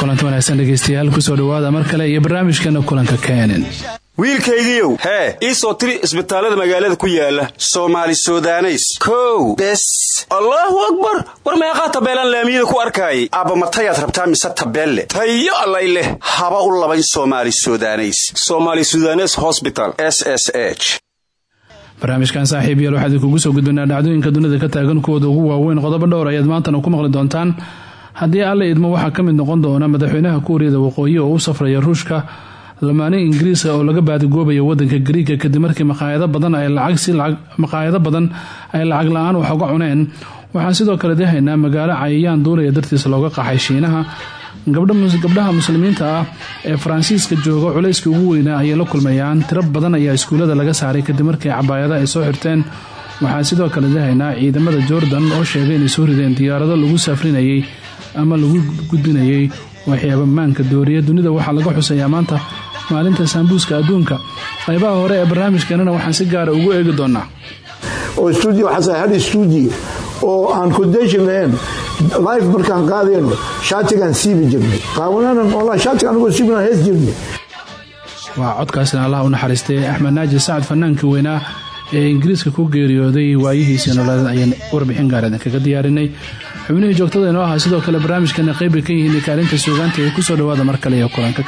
kulanti wanaagsan dhegeystayaal ku soo dhawaada mar kale iyo barnaamijkeena kulanka keenan wiilkaygiiow hee ii soo tiri isbitaallada magaalada ku yaalla soomaali sudaneys. Kow bes. Allaahu akbar! War meeqaa tabeelaan laamiyada ku arkaayay? Aabbamatayaad rabtaa mise tabeelle? Tayo allay leh. Haba u labayn somali sudaneys. Somaali sudanes hosbital s s h barnaamijkan saaxiib yaal waxaad kugu soo gudbanaa dhacdooyinka dunida ka taagan kuwooda ugu waaweyn qodobo dhowr ayaad maantana ku maqli doontaan. Haddii alle idmo waxaa ka mid noqon doona madaxweynaha kuuriyada waqooyi oo u safraya ruushka lamaane ingiriiska oo laga baadigoobayo wadanka gariiga kadib markii maqaayado badan ay maqaayado badan ay lacag la'aan wax uga cuneen. Waxaan sidoo kale dehaynaa magaalo cayayaan duulaya dartiisa looga qaxay shiinaha gabdhaha muslimiinta ah ee faransiiska jooga culayskii ugu weynaa ayay la kulmayaan. Tiro badan ayaa iskuullada laga saaray kadib markii cabaayada ay soo xirteen. Waxaan sidoo kale dehaynaa ciidamada jordan oo sheegay inay soo rideen diyaarado lagu safrinayay ama lagu gudbinayay waxyaaba maanka dooriya. Dunida waxaa laga xusayaa maanta maalinta saambuuska adduunka. Qaybaha hore ee barnaamijkeenana waxaan si gaara ugu eegi doonaa. Oo studio xasan hal studio oo aan condition lahayn life markaan qaadayno shaatigaan siibi jirnay. Qaawananan wallahi shaatiga anigoo siibina hees jirnay. Waa codkaasina allah u naxariistay. Axmed naaji sacad fannaankii weynaa ee ingiriiska ku geeriyooday waayihiisii nololeed ayaan warbixin gaar idinkaga diyaarinay xubnihii joogtada inoo ahaa sidoo kale barnaamijkana qaybbay ka yihiin kaalinta suugaanta ee ku soo dhawaada mar kale iyo kulanka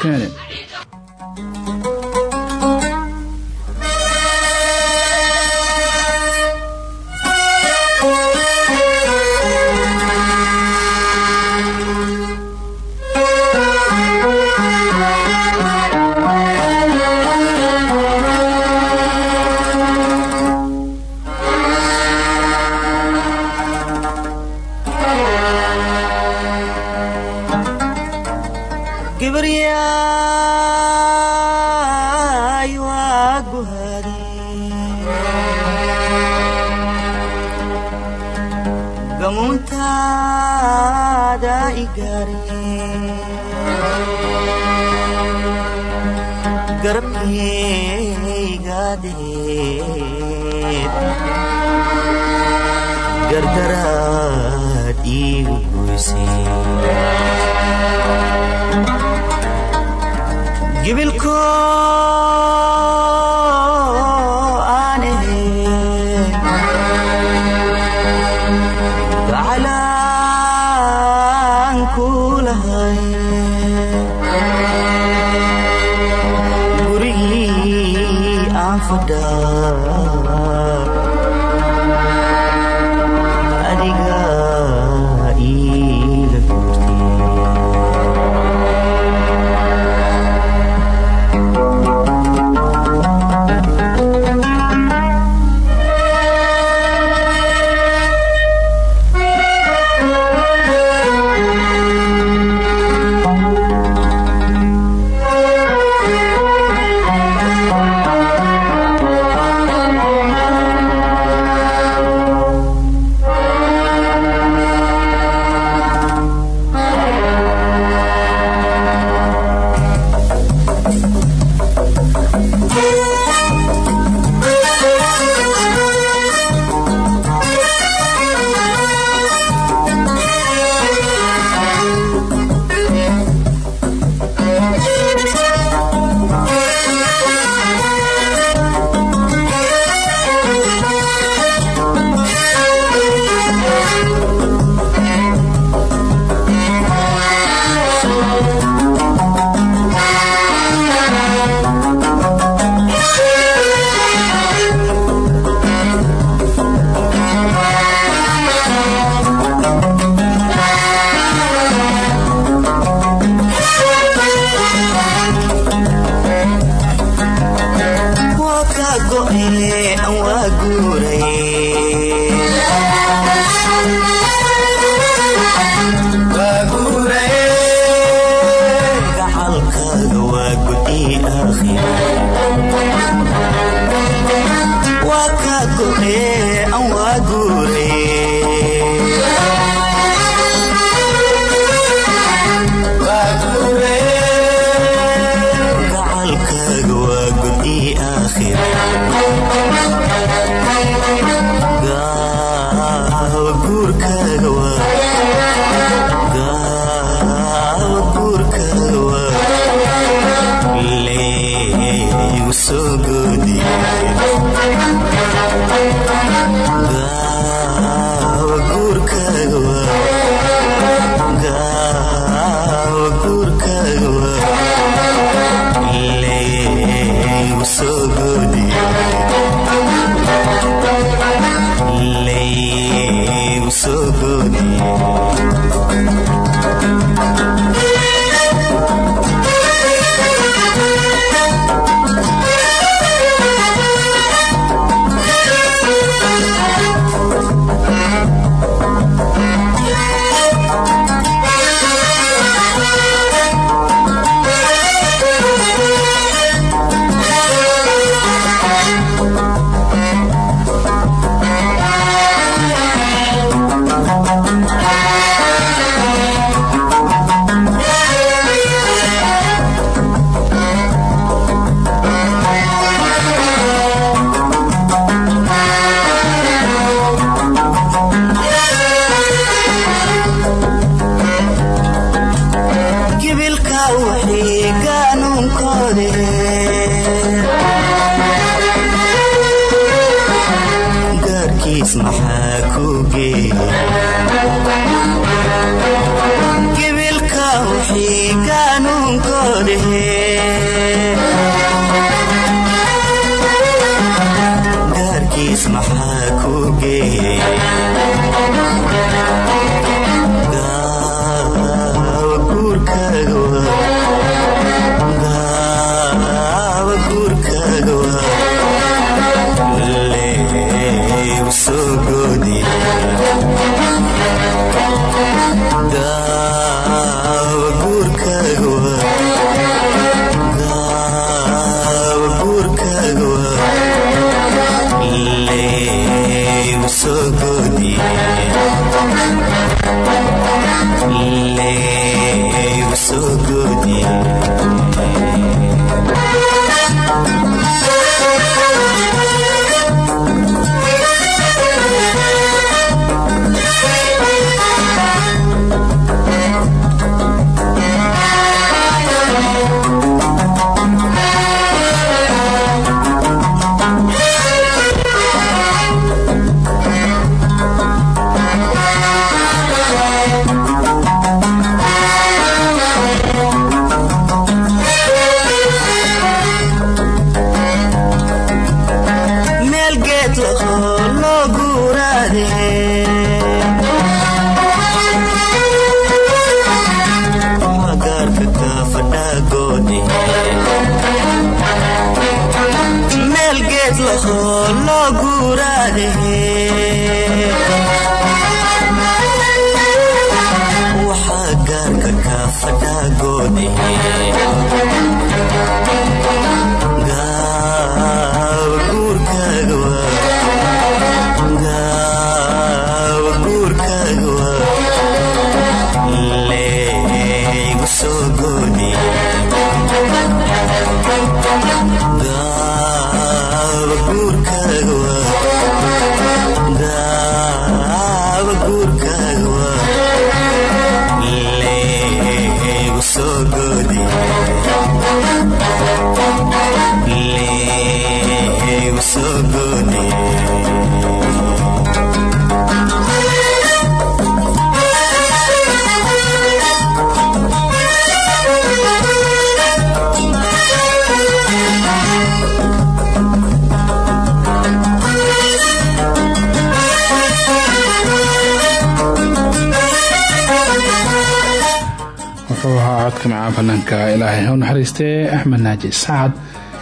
keenan fanaanka ilaahay ha u naxariistee axmed naaji sacad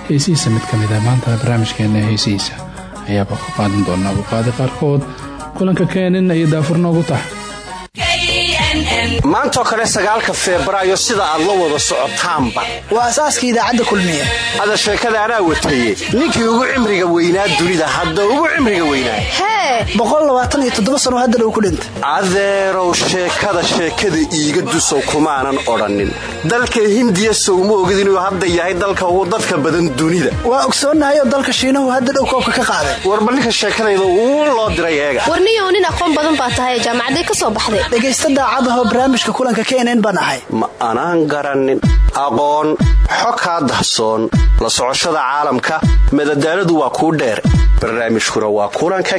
heesihiisa mid ka mida ah maantana barnaamijkeena heesihiisa ayaaba ku qaadan doonaa uqaadi qaarkood. Kulanka keenin iyo daafur noogu tax. Maantoo kale sagaalka febraayo sida aad la wada socotaanba. Waa asaaska idaacadda kulmiye hada sheekada anaa wataye ninkii ugu cimriga weynaa dunida hadda ugu cimriga weynaa sano haddana uu ku dhintay. Adeerow sheekada sheekada iiga dusow kumaanan odhannin. Dalka hindiya sowma ogid inuu hadda yahay dalka ugu dadka badan dunida. Waa ogsoonnahay oo dalka shiinahu hadda dhow koobka ka qaaday. Warba ninka sheekadayda uu loo diray eega. Warniyow nin aqoon badan baa tahay jaamacaday ka soo baxday. Dhegaysta daacadahoo barnaamijka kulanka baan ahay. Ma anaan garannin. Aqoon xo kaa dahsoon la socoshada caalamka madadaaladu waa kuu dheer. Barnaamijkuna waa kulanka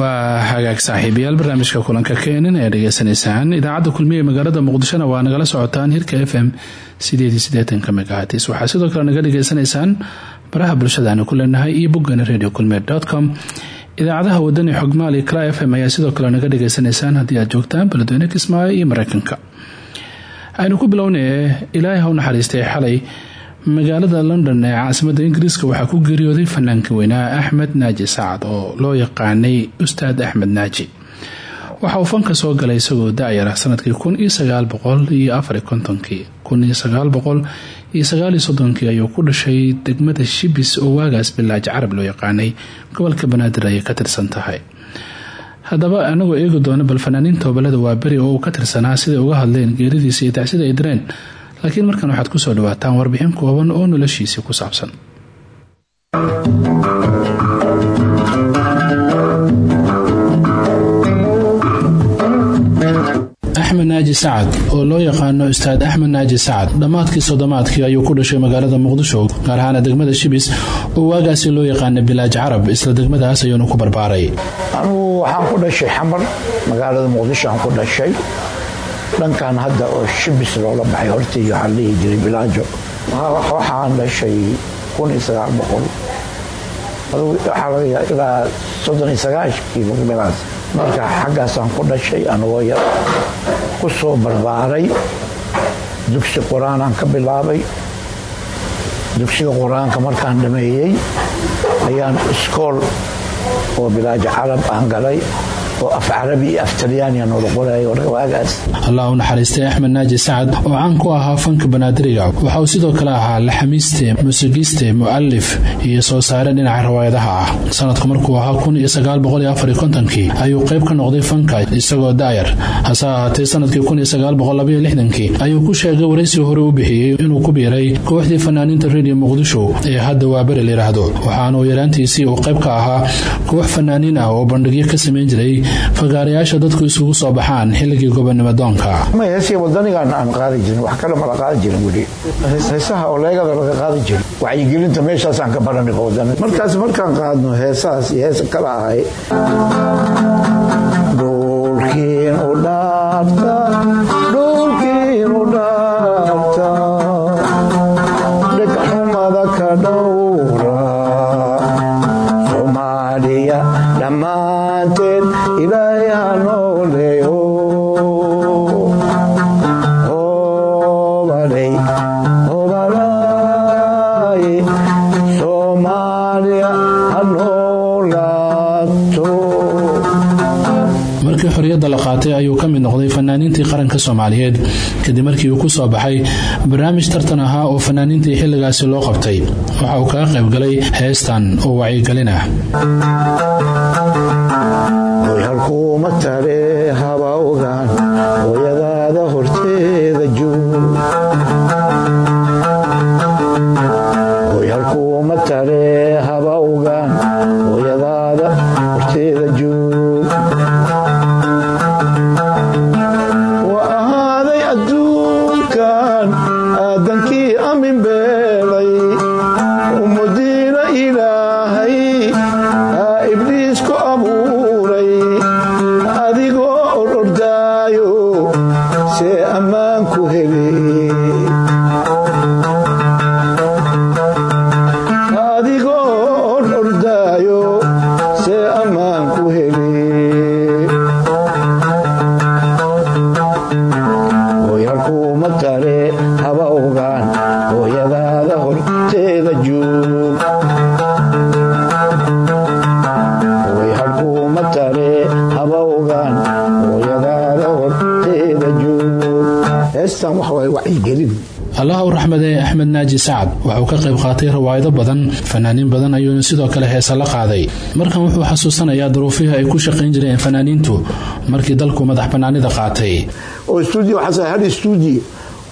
waa hagaag saaxiibayaal barnaamijka kulanka keenan ee dhegeysanaysaan idaacadda kulmiye magaalada muqdishona waa nagala socotaan hirka f m megahatis waxaa sidoo kale naga dhegeysanaysaan baraha bulshadaanu ku leenahay iyo boggana radio kulmiye com idaacadaha wadani xogmaali kra f m ayaa sidoo kale naga dhegeysanaysaan haddii aad joogtaan beledweyne kismaayo iyo mareykanka aynu ku bilownay ilaahay ha u naxariistay xalay. Magaalada london ee caasimada ingiriiska waxaa ku geeriyooday fanaanka weynaa axmed naaji sacad oo loo yaqaanay ustaad axmed naaji waxa uu fanka soo galay isagoo da-yar ah sannadkii kun iyo sagaal boqol iyo afari kontonkii kun iyo sagaal boqol iyo sagaaliyo soddonkii ayuu ku dhashay degmada shibis oo waagaas bilaaj carab loo yaqaanay. Gobolka banaadir ayay ka tirsan tahay. Haddaba anagoo eegi doono bal fanaaniinta obalada waa beri oo uu ka tirsanaa siday uga hadleen geeridiisa iyo tacsida ay direen. Laakiin markan waxaad ku soo dhawaataan warbixin kooban oo noloshiisii ku saabsan naaji sacad oo loo yaqaano ustaad axmed naaji sacad dhammaadkii soddomaadkii ayuu ku dhashay magaalada muqdisho gaar ahaana degmada shibis oo waagaasi loo yaqaana bilaaj carab. Isla degmadaas ayuunu ku barbaaray. Anugu waxaan ku dhashay xamar magaalada muqdisho aan ku dhashay. Dhankan hadda oo shibis loola baxay hortii waxaa dhihi jiray bilaajo. Waxaan dhashay ilaa soddon iyo sagaashkii meelaas marka xaggaasaan ku dhashay anagoo yar ku soo barbaaray. Dugsi qur'aanaan ka bilaabay. Dugsiga qur'aanka markaan dhameeyey ayaan iskool oo bilaajo carab aan galay oo af carabi iyo af talyaaniya noola qorayo waagaas allah u naxariistay axmed naaji sacad oo caan ku ahaa fanka banaadiriga waxa uu sidoo kale ahaa laxamiiste muusigiiste mu'alif iyo soo saare dhinaca riwaayadaha ah. Sanadku markuu ahaa kun iyo sagaal boqol iyo afar iyo kontonkii ayuu qayb ka noqday fanka isagoo daayar. Hase ahaatee sannadkii kun iyo sagaal boqol labaiyo lixdankii ayuu ku sheegay waraysi hore u bixiyey inuu ku biiray kooxdii fanaaniinta redio muqdisho ee hadda waa beri layidhaahdo waxaanuu yaraantiisii uu qayb ka ahaa koox fanaaniin ah oo bandhigyo ka samayn jiray fagaarayaasha dadku isugu soo baxaan xilligii gobonimo doonka. Heesiya wadanigan aan qaadi jirin wax kale mala qaadi jirin weli. Heesaha oo leegada laga qaadi jirin. Wacyigelinta meeshaasaan ka baranay wadan markaas markaan qaadno heesahaas iyo heesa kala ahay markii xorriyadda la qaatay ayuu ka mid noqday fanaaniintii qaranka soomaaliyeed. Kadib markii uu ku soo baxay barnaamij tartan ahaa oo fanaaniintii xilligaasi loo qabtay. Waxa uu kaga qayb galay heestan oo wacyigelin ah. Halkuuma tale haba naaji sacad waxauu ka qayb qaatay rawaayado badan fanaaniin badan ayuuna sidoo kale heesa la qaaday. Markan wuxuu xasuusanayaa duruufihii ay ku shaqayn jireen fanaaniintu markii dalku madax bannaanida qaatay.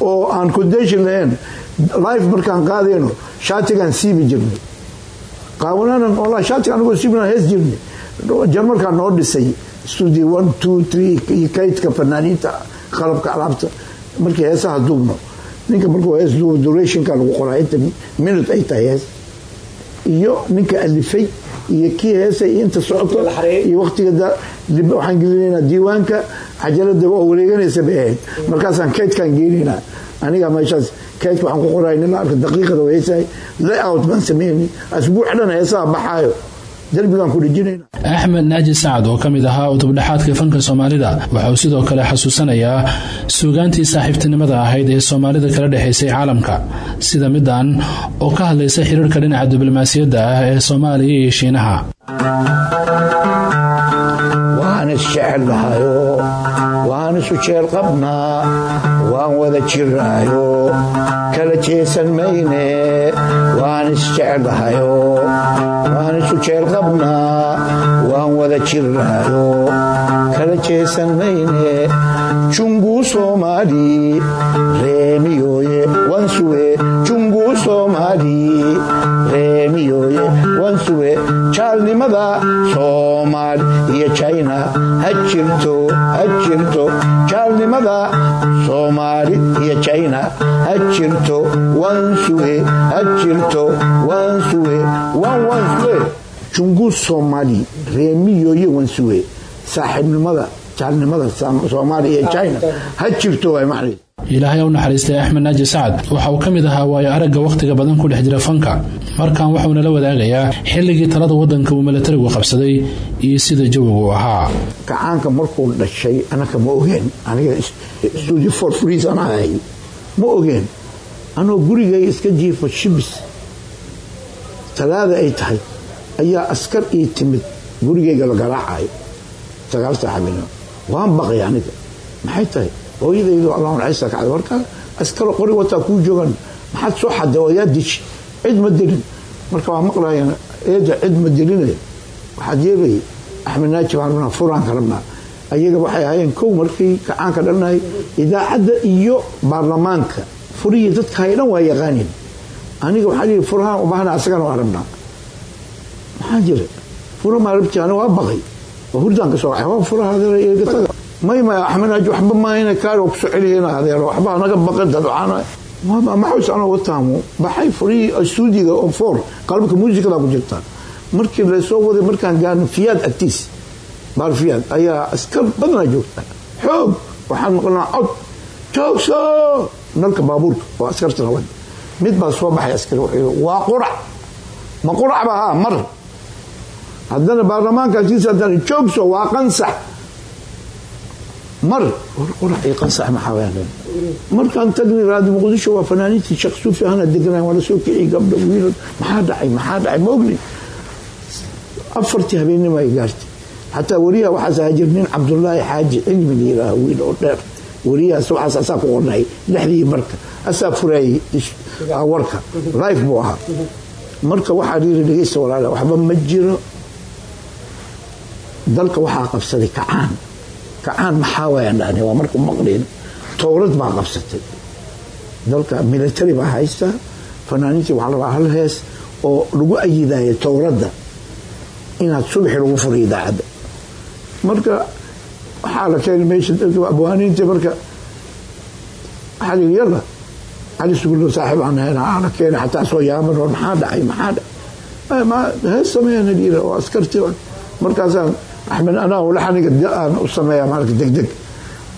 Oo aan condition lahayn life markaan qaadayno shaatigaan siibi jirnay. Qaawanaanan olaa shaatiga anagoo sibna hees jirnay. Jarmalkaa noo dhisay studio one two three iyo kaydka fanaaniinta qalabka alaabta. Markii heesaha duubno ninka markuu hees duubo durationka lagu qoraa inta minute ay tahay hees. Iyo ninka alifay iyo kii heesay inta socoto iyo waqtiga waxaan gelinaynaa diiwaanka. Cajalada oo wareeganaysa bay ahayd. Markaasaan kaydkaan geenaynaa aniga meeshaas kaydka waxaan ku qoray nila arka daqiiqada heesahay. Layout baan sameynay asbuuc dhan heesaha baxaayo axmed naaji sacad oo ka mid ahaa utubdhexaadka fanka soomaalida waxa uu sidoo kale xasuusanayaa suugaantii saaxiibtinimada ahayd ee soomaalida kala dhexaysay caalamka sida midaan oo ka hadlaysa xiriirka dhinaca diblomaasiyadda ah ee soomaaliya iyo shiinaha. Waan isjecelahayo waan isu jeel qabnaa waan wada jiraayo kala jeesan mayne waan isjecelahayo waan isu jeel qabnaa waan wada jiraayo kala jeesan mayne junguu soomaali reemiyooye wansuwe junguu soomaali reemiyooye wansuwe jaalnimada soomaali iyo jina ha jirto ha jirto jaalnimada soomaali iyo jina ha jirto wansuwe ha jirto wansuwe wan wansuwe junguu soomaali reemiyooye wansuwe saaxiibnimada jaalnimada soomaali iyo jina ha jirto waa macnaheed ilaahay u naxariistay axmed naaji sacad waxa uu ka mid ahaa waayo aragga wakhtiga badan ku dhex jira fanka. Markan waxuuna la wadaagayaa xilligii talada waddanka uu milatarigu qabsaday iyo sida jawigu ahaa. Kacaanka markuu dhashay anaka ma ogeen aniga studio for frees ana ahay. Ma ogeen anoo gurigay iska jiifo shibis. Talaada ay tahay ayaa askar ii timid gurigayga la garaacayo sagaal saaxabinimo waan baqay aniga. Maxay tahay? Hooyadaydu allahun ciisa kacda markaa askaro qori wataa kuu joogan maxaad soo xaday oo yaa dishi cid ma dilin marka waa maqlayan eeda cid ma diline waxaad yeelay axmed naaji baan rabnaa furaanka rabnaa. Ayaga waxay ahaayeen kow markii kacaanka dhalnay idaacadda iyo baarlamaanka furihii dadka hay dhan waa yaqaanin aniga waxaa lihi furahaan u asagana waa rabnaa. Maxaa jira? Fura rabti aniga waa baqay hurdaan ka soo kacay waa furaha eegataga may may axmed naaji waxba maahina kaari oo ku soo celiyena adeero waxba anaga baqin dadcaana maxays anoo wataamo baxay furihii stuudiga on four qalabka muusikada ku jirta. Markii la soo waday markaan gaarno fiyaad agtiis. Baar fiyaad ayaa askar badanaa joogta. Xoog! Waxaan maqlnaa cod. Joogso nalka baabuurka oo askarta nabad mid baa soo baxay askari wuxuu waa qurac. Ma qurac ba haa mar haddana baarlamaanka agtiisa haddana joogso waa qansax. Mar war qurac iyo qansax maxaa wayaan markaan tagni raadi muqdisho waa fanaaniintii sheekh suufi ahna deganay waa la soo kiciyay gabdho wiilal. Maxaa dhacay maxaa dhacay? Ma ogni. Afartii habeenimo ay gaartay. Xataa wariyaha waxaas ahaa jir nin cabdulaahi xaaji cilmi la yidhaaha wiil oo dheer. Wariyahaas waxaas asaa ku qornay lixdii marka. Asaa furaayay warka. Life buu ahaa. Marka waxaa yiri dhegeysta walaala waxba ma jiro dalka waxaa qabsaday kacaan. Kacaan maxaa waayaan waa marku maqlin towrad baa qabsatay. Dalka military baa haysta fanaaniintii waxaa rabaa hal hees oo lagu ayidaya towradda inaad subaxi lagu furo idaacadda. Marka waxaa la keenay meesha abwaaniinta marka yidhi yalla cali aan ahayn aa la keenay xataa soo yaaban oo maxaa dhacay? Maxaa dhacay? Hees sameeyana dhiira oo markaasaan axmed anaa laxaniga aan u sameeyaa marka degdeg.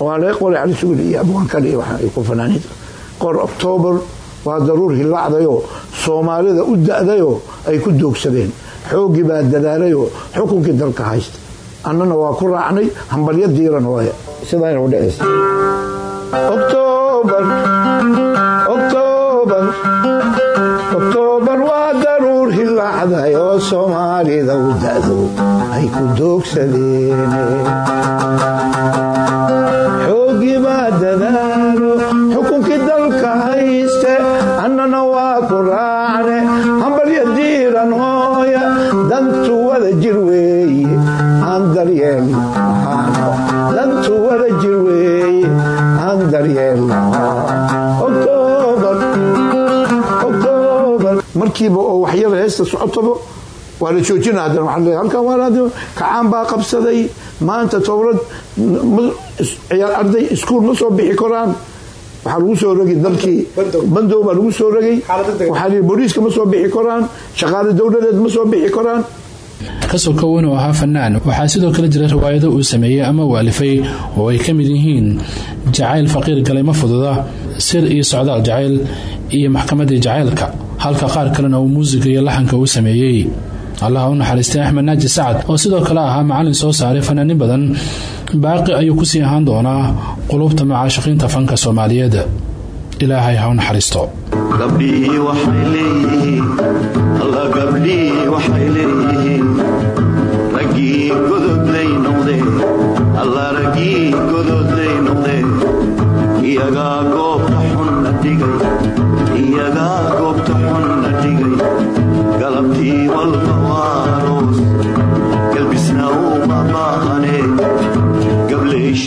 Waa laga qoray cali sugul iyo abwaankale iyo waxa ay ku fanaaniinta qor octoobar waa daruur hilaacdayoo soomaalida u da'dayoo ay ku doogsadeen. Xooggii baa dadaalayoo xukunkii dalka haysta annana waa ku raacnay hambalyo diiran waaya sidaana u dhacaysa soomaalida u da'do ay ku doogsadeen xooggii baa dadaalo xukunkii dalka hayste annana waa ku raacne hambalyo diiran hooya dantu wada jir weeye aan daryeel dantu wada jir weeye aan daryeel markiiba oo waxyada heesta socotaba waa la joojina haddana waxaa leeyahay halkan waa kacaan baa qabsaday. Maanta towrad ciyaar arday iskuul ma soo bixi karaan waxaa lagu soo rogay dalkii bandow baa lagu soo rogay. Waxaa lihi booliiska ma soo bixi karaan shaqaale dowladeed ma soo bixi karaan ka soo kowan oo ahaa fanaan waxaa sidoo kale jira riwaayado uu sameeyey ama waalifay oo ay ka mid yihiin jacayl faqiir galayma fududa sir iyo socdaal jacayl iyo maxkamadii jacaylka. Halka qaar kalena uu muusiga iyo laxanka uu sameeyey allah u naxariistay axmed naaji sacad oo sidoo kale ahaa macalin soo saaray fanaanin badan baaqi ayuu ku sii ahaan doonaa qulubta macaashiqiinta fanka soomaaliyeed. Ilaahay ha u naxariisto. Gabdhihii waxay leeyihiin alla gabdhihii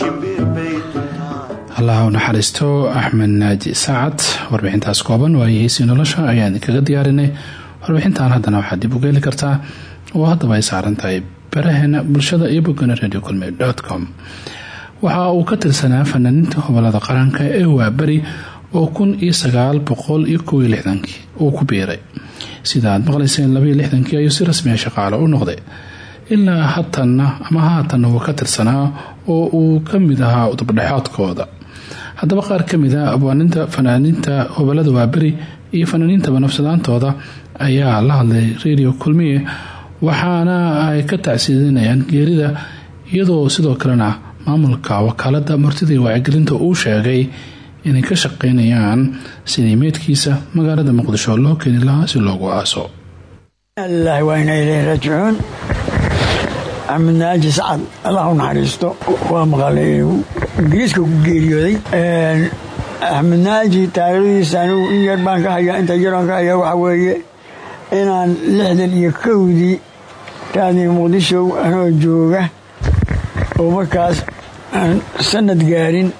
gabley shimbir bay allah u naxariisto axmed naaji saacad warbixintaas kooban waayahiisii nolosha ayaan idinkaga diyaarinay warbixintan haddana waxaad dib u geeli kartaa. Oo haddaba ay saaran tahay bulshada iyo bogana radio waxa uu ka tirsanaa fanaaniinta hobolada qaranka ee waaberi oo kun iyo sagaal boqol iyo kow iyo lixdankii uu ku biiray. Sida aad maqlayseen labaiyo lixdankii ayuu si rasmiya shaqaalo u noqday ilaa hatanna ama haatanna uu ka tirsanaa oo uu ka mid ahaa udubdhexaadkooda. Haddaba qaar ka mid a abwaaninta fanaaniinta hobolada waaberi iyo fanaaniintaba nafsadaantooda ayaa la hadlay radio kulmiye waxaana ay ka tacsiidinayaan geerida iyadoo sidoo kalena maamulka wakaalada martida iyo wacyigelinta uu sheegay inay ka shaqeynayaan sidii meydkiisa magaalada muqdisho loo keeni lahaa si loogu aaso allahi waa ina ileyhi raajicuun axmed naaji sacad allah u naxariisto waa maqalay inuu ingiriiska ku geeriyooday. Axmed naaji taarikhdiisa anigu in yar baan ka hayaa inta yaroon ka hayaa waxaa weeye inaan lixdan iyo kowdii raadii muqdisho anoo jooga oo markaas aan sanad gaarin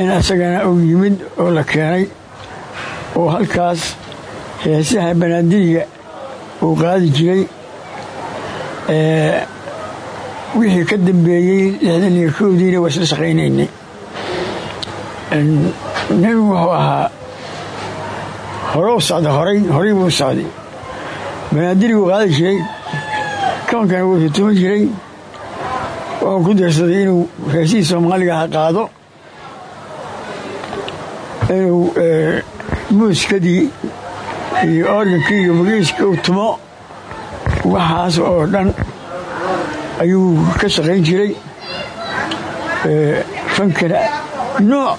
in asagana uu yimid oo la keenay oo halkaas heesaha banaadiriga uu qaadi jiray wixii ka dambeeyey lixdan iyo kowdiina waa isla shaqaynaynay. Nin wuxuu ahaa horou socda horay horay buu socday. Banaadiriguu qaadi jiray koonkana wuu tutuma jiray. Wuxuu ku darsaday inuu heesihii soomaaliga ha qaado inuu muusikadii iyo organkii iyo magiiska uu tumo waxaas oo dhan ayuu ka shaqayn jiray. Fankana nooc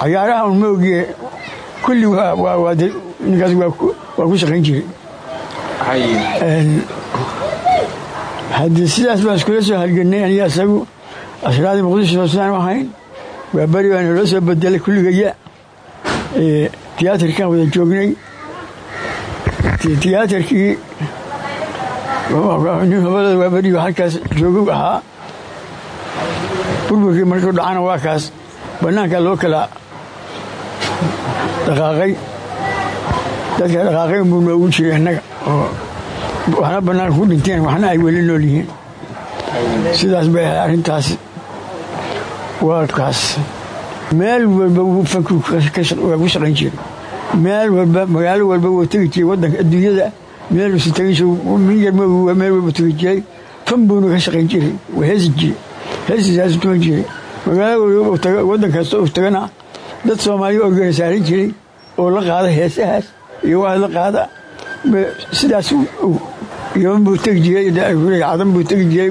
cayaaraha un maogiye kulli ninkaas waa ku shaqayn jiray. Haddii sidaas baan iskula soo halgannay aniga isagu ashraadii muqdisho soosaan ahayn waa beri baa naloo soo bedelay kulligaya. Tiyaatarkaan wada joognay. Tiyaatarkii nin hobalada waa beriba halkaas joogu ahaa burburkii markuu dhacana waa kaas bannaankaa loo kala dhaqaaqay dadka dhaqaaqay unbuu noogu jiray annaga oo waxna bannaanka ku dhinteen waxna ay weli nool yihiin sidaas bay ahay arrintaas waa kaas meel walba fanku ku shaqayn jiray meel walba magaalo walba wuu tegi jiray waddanka adduunyada meel usa tegin min yar waa meel walba tegi jiray fan buuna ka shaqayn jiray heesi jiray heesisaas tuman jiray magaalo walba waddan kasta uu tagana dad soomaaliya organa saaran jiray oo la qaada heesahaas iyo waa la qaada sidaas yoman buu tegi jiray cadan buu tegi jiray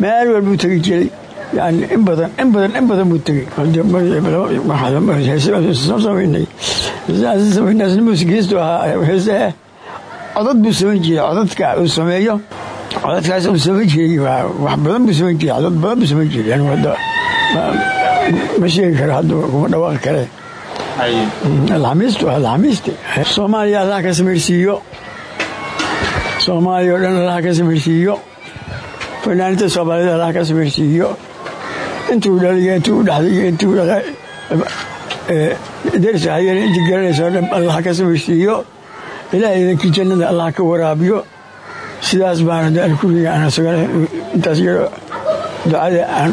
meel walbuu tegi jiray yani in badan in badan in badan buu tegey samaynay muusikiistu ahaa heesaha codad buu samayn jiray codadka uu sameeyo codadkaas uu samayn jiray wax badan buu samayn jiray codad badan buu samayn jiray yani hadda ma sheegi karo hadda kuma dhawaaqi kare. Alxamiistu alxamiiste soomaaliya allah ka samaysiiyo soomaaliya oo dhan allah ka samaysiiyo fanaaniinta soomaalida allah ka samaysiiyo intuu dhaliyo intuu dhexday iyo intuu dersa hayeen intii garanaysa oo dhan allah ka samaysiiyo ilaahay idankii jannada allah ka waraabiyo sidaas baan alkuliga intaas yaro ducada aan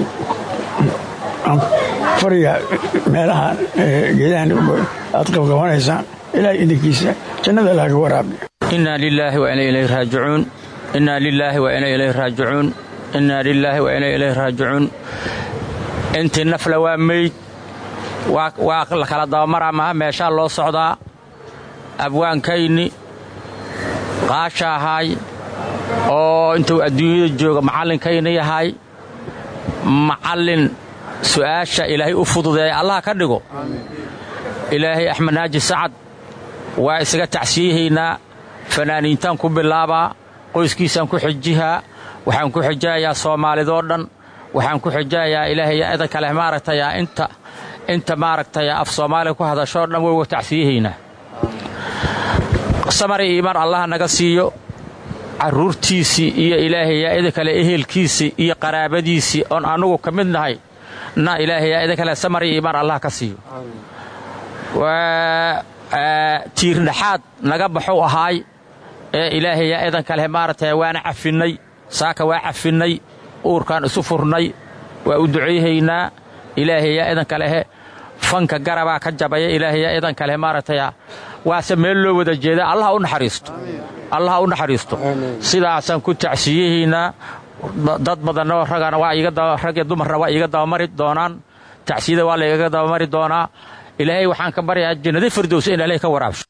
fariya meelaha geedahan aad qabqabanaysaan. Ilaahay idinkiisa jannada laga waraabiyo. Inaa lilaahi wa ilayhi raajicuun. Inaa lilaahi wa ilayhi raajicuun. Inaa lilaahi wa ilayhi raajicuun. Intii nafla waa meyd waa la kala dabamara maha meeshaa loo socdaa abwaankayni qaasha ahaay oo intuu adduunyada jooga macallinkayna yahay macallin su'aasha ilaahay u fududeeya allaha ka dhigo ilaahay axmed naaji sacad waa isaga tacsiyahaynaa fanaaniintaan ku bilaabaa qoyskiisaan ku xijihaa waxaan ku xijahayaa soomaalidoo dhan waxaan ku xijahayaa ilaahay ida kale maaragtayaa inta inta maaragtaya af soomaaliya ku hadashoo dhan way uga tacsiyahaynaa samari iimaan allaha naga siiyo carruurtiisii iyo ilaahayaa ida kale ehelkiisii iyo qaraabadiisii oon annugu ka mid nahay na ilaahayaa ida kale samari iimaan allah ka siiyo. Tiirdhexaad naga baxu ahaay ee ilaahayaa idan kale maaragtay waana cafinnay saaka waa cafinnay uurkaan isu furnay waa u ducayhaynaa ilaahayaa idan kalehe fanka garabaa ka jabaya ilaahayaa idan kale maaragtaya waase meel loo wada jeeda allaha u naxariisto. Allaha u naxariisto. Sidaasaan ku tacsiyahaynaa dad badanoo ragana waa rag iyo dumarna waa iiga dabamari doonaan. Tacsiyada waa laigaga dabamari doonaa. Ilaahay waxaan ka baryaa jannada firdows in ilaahay ka waraabsho.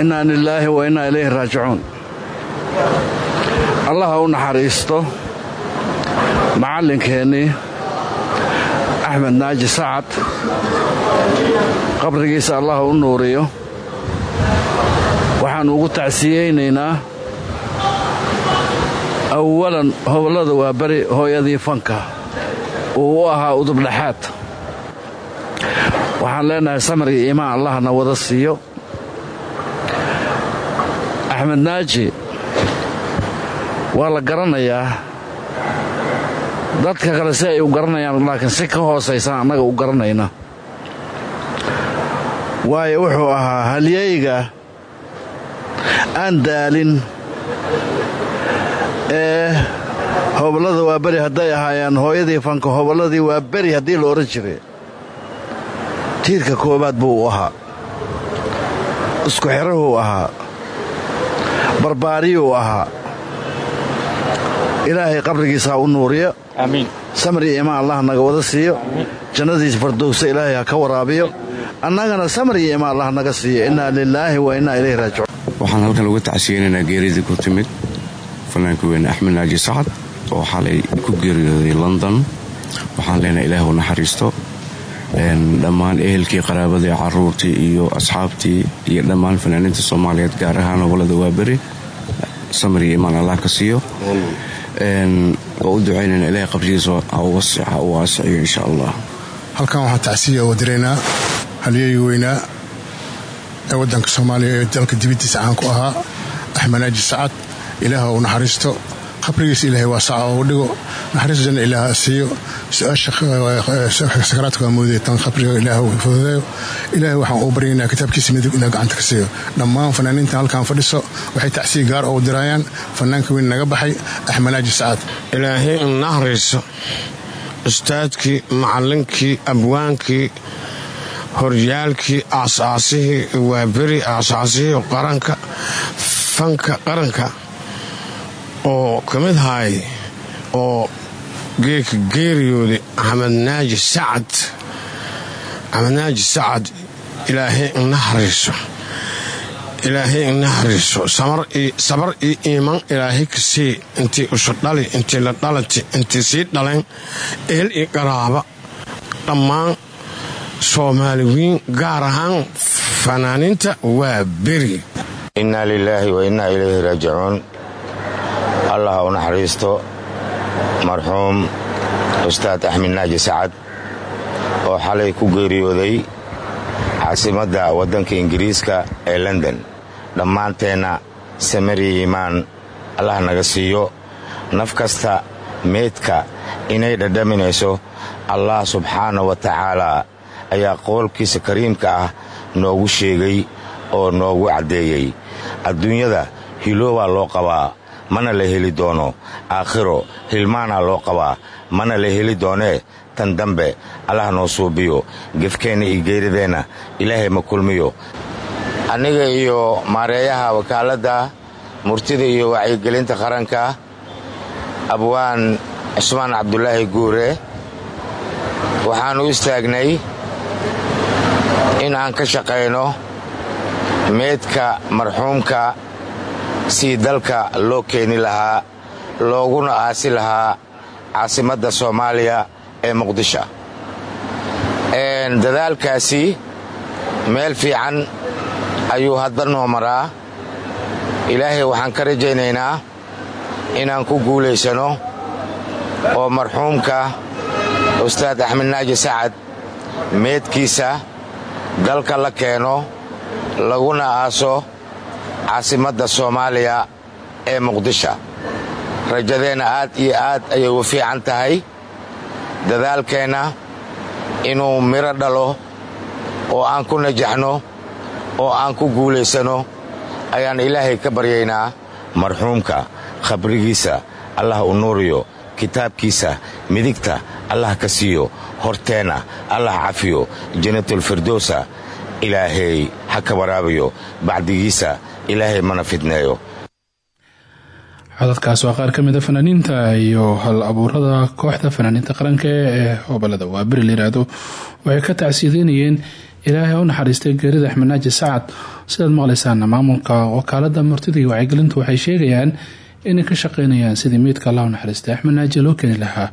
Innaa lilaahi wa innaa ilayhi raajicuun. Allaha u naxariisto. Macallinkeennii axmed naaji sacad. Qabrigiisa allaha u nuuriyo. Waxaannu ugu tacsiyeynaynaa awalan hobollada waa beri hooyadii fanka. Uu u ahaa udubdhaxaad waxaan leenahay samriga iimaan allahna wada siiyo. Axmed naaji waa la garanayaa dadka kale si ay u garanayaan laakiin si ka hoosaysan annaga u garanayna. Waayo wuxuu ahaa halyayga aan daalin ee hobollada waa beri hadday ahaayeen hooyadii fanka hobolladii waa beri haddii la odhan jiray. Tiirka koowaad buu ahaa. Isku xirahuu ahaa. Barbaariyuu ahaa ilaahay qabrigiisa ha u nuuriyo. Samri iimaan allah naga wada siiyo. Jannadiisa fardowsa ilaahay ha ka waraabiyo. Annagana samri iyo imaan allah naga siiyo. Innaa lilaahi wa innaa ilayhi raajicuun. Waxaan halkan uga tacsiyeynaynaa geeridii ku timid. Fanaanka weyne axmed naaji sacad oo xalay ku geeriyooday london. Waxaan leenahay ilaah u naxariisto. Dhammaan ehelkii qaraabadii caruurtii iyo asxaabtii iyo dhammaan fanaaniinta soomaaliyeed gaar ahaan gobollada waaberi. Samir iyo imaan allah ka siiyo oo u ducaynayna ilahay qabrigiisa ha u waasiciyo insha allah halkan waxaan tacsiya oo diraynaa halyeeyga weynaa ee wadanka soomaaliya ee dalka dibiddiisa caan ku ahaa axmed naaji sacad. Ilaah u naxariisto qabrigiisa ilaahay waasaca oo u dhigo naxariis janna ilaah siiyo sakaraadka waa moodaya tan qabriga ilaah fududeeyo ilaahay waxaan uu baryaynaa kitaabkiisa midig inaa gacanta ka siiyo dhammaan fanaaniintan halkan fadhiso waxay tacsiya gaar oo diraayaan fanaanka weyn naga baxay axmed naaji sacad ilaahay inaxariiso ustaadkii macallinkii abwaankii horyaalkii aasaasihii waaberi aasaasihii qaranka fanka qaranka oo ka mid haay oo geeka geeriyooday axmed naaji sacad axmed naaji sacad ilaahay inaxariiso ilaahay inaxariiso sabar iyo iiman ilaahay ka sii intii usu dhali intii la dhalati intii sii dhaleen eel iyo qaraaba. Dhammaan soomaaliwiin gaar ahaan fanaaniinta waa beri. Innaa lilaahi wa innaa ilayhi raajicuun. Allah u naxariisto marxuum ustaad axmed naaji sacad oo xalay ku geeriyooday caasimadda waddanka ingiriiska ee london. Dhammaanteenna samari iimaan allah naga siiyo. Naf kasta meydka inay dhadhaminayso allah subxaana wa tacaalaa ayaa qowlkiisa kariimka ah noogu sheegay oo noogu caddeeyey. Adduunyada hiloobaa loo qabaa mana la heli doono. Aakhiro hilmaana loo qabaa. Mana la heli doonee tan dambe allah noo suubiyo gefkeenna iyo geerideenna ilaahay ma kulmiyo. Aniga iyo maareeyaha wakaaladda murtida iyo wacyigelinta qaranka abwaan cusmaan cabdulaahi guure waxaan u istaagnay in aan ka shaqayno meedka marxuumka sii dalka loo keeni lahaa looguna aasi lahaa caasimadda soomaaliya ee muqdisho. Dadaalkaasi meel fiican ayuu hadda noo maraa. Ilaahay waxaan ka rajaynaynaa inaan ku guulaysano oo marxuumka ustaad axmed naaji sacad meedkiisa dalka la keeno laguna aaso caasimadda soomaaliya ee muqdisho. Rajadeenna aad iyo aad ayay u fiican tahay. Dadaalkeenna inuu midho dhalo oo aan ku najaxno oo aan ku guulaysano ayaan ilaahay ka baryaynaa marxuumka khabrigiisa allah u nuuriyo kitaabkiisa midigta allah ka siiyo horteenna allah cafiyo janatulfirdowsa ilaahay ha ka waraabayo bacdigiisa ilaahay mana fidneeyo codadkaas waa qaar ka mida fanaaniinta iyo hal abuurada kooxda fanaaniinta qaranka ee hobalada waa beri layiraahdo waxay ka tacsiideynayeen ilaahay u naxariistay geerida axmed naaji sacad. Sidaad maqlaysaan maamulka wakaalada murtida iyo wacyigelintu waxay sheegayaan inay ka shaqeynayaan sidii meydka allah u naxariistay axmed naaji loo keeni lahaa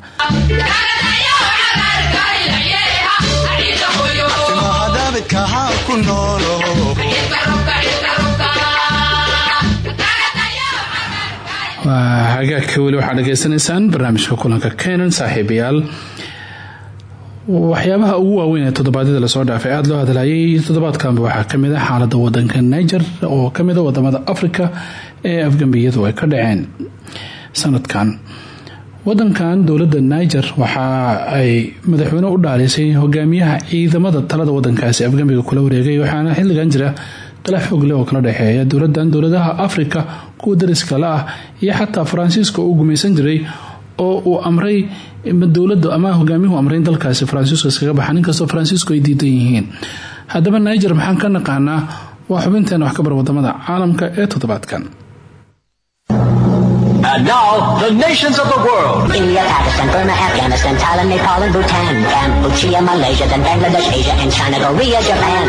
waa hagaagka weli waxaad dhageysanaysaan barnaamijka kulanka kenan saaxiibayaal. Waxyaabaha ugu waaweyn ee toddobaadyada la soo dhaafay aada loo hadlayay toddobaadkanba waxaa ka mid a xaalada wadanka niger oo ka mid a waddamada africa ee afgambiyadu ay ka dhaceen sanadkan. Wadankan dowladda niger waxa ay madaxweyne u dhaalisay hogaamiyaha ciidamada talada wadankaasi afgambiga kula wareegay waxaana xilligan jira khilaaf xoogle oo kala dhexeeya dowladan dowladaha africa kuwa dariska la ah iyo xataa faransiiska uu gumaysan jiray oo uu amray dowladda ama hogaamiyuhu amray in dalkaasi faransiisko iskaga baxan inkastoo faransiisku ay diidan yihiin. Haddaba niger maxaan ka naqaanaa waa xubinteena wax ka bar waddamada caalamka ee toddobaadkan And now, the nations of the world. India, Pakistan, Burma, Afghanistan, Thailand, Nepal, and Bhutan, Cambodia, Malaysia, then Bangladesh, Asia, and China, Korea, Japan,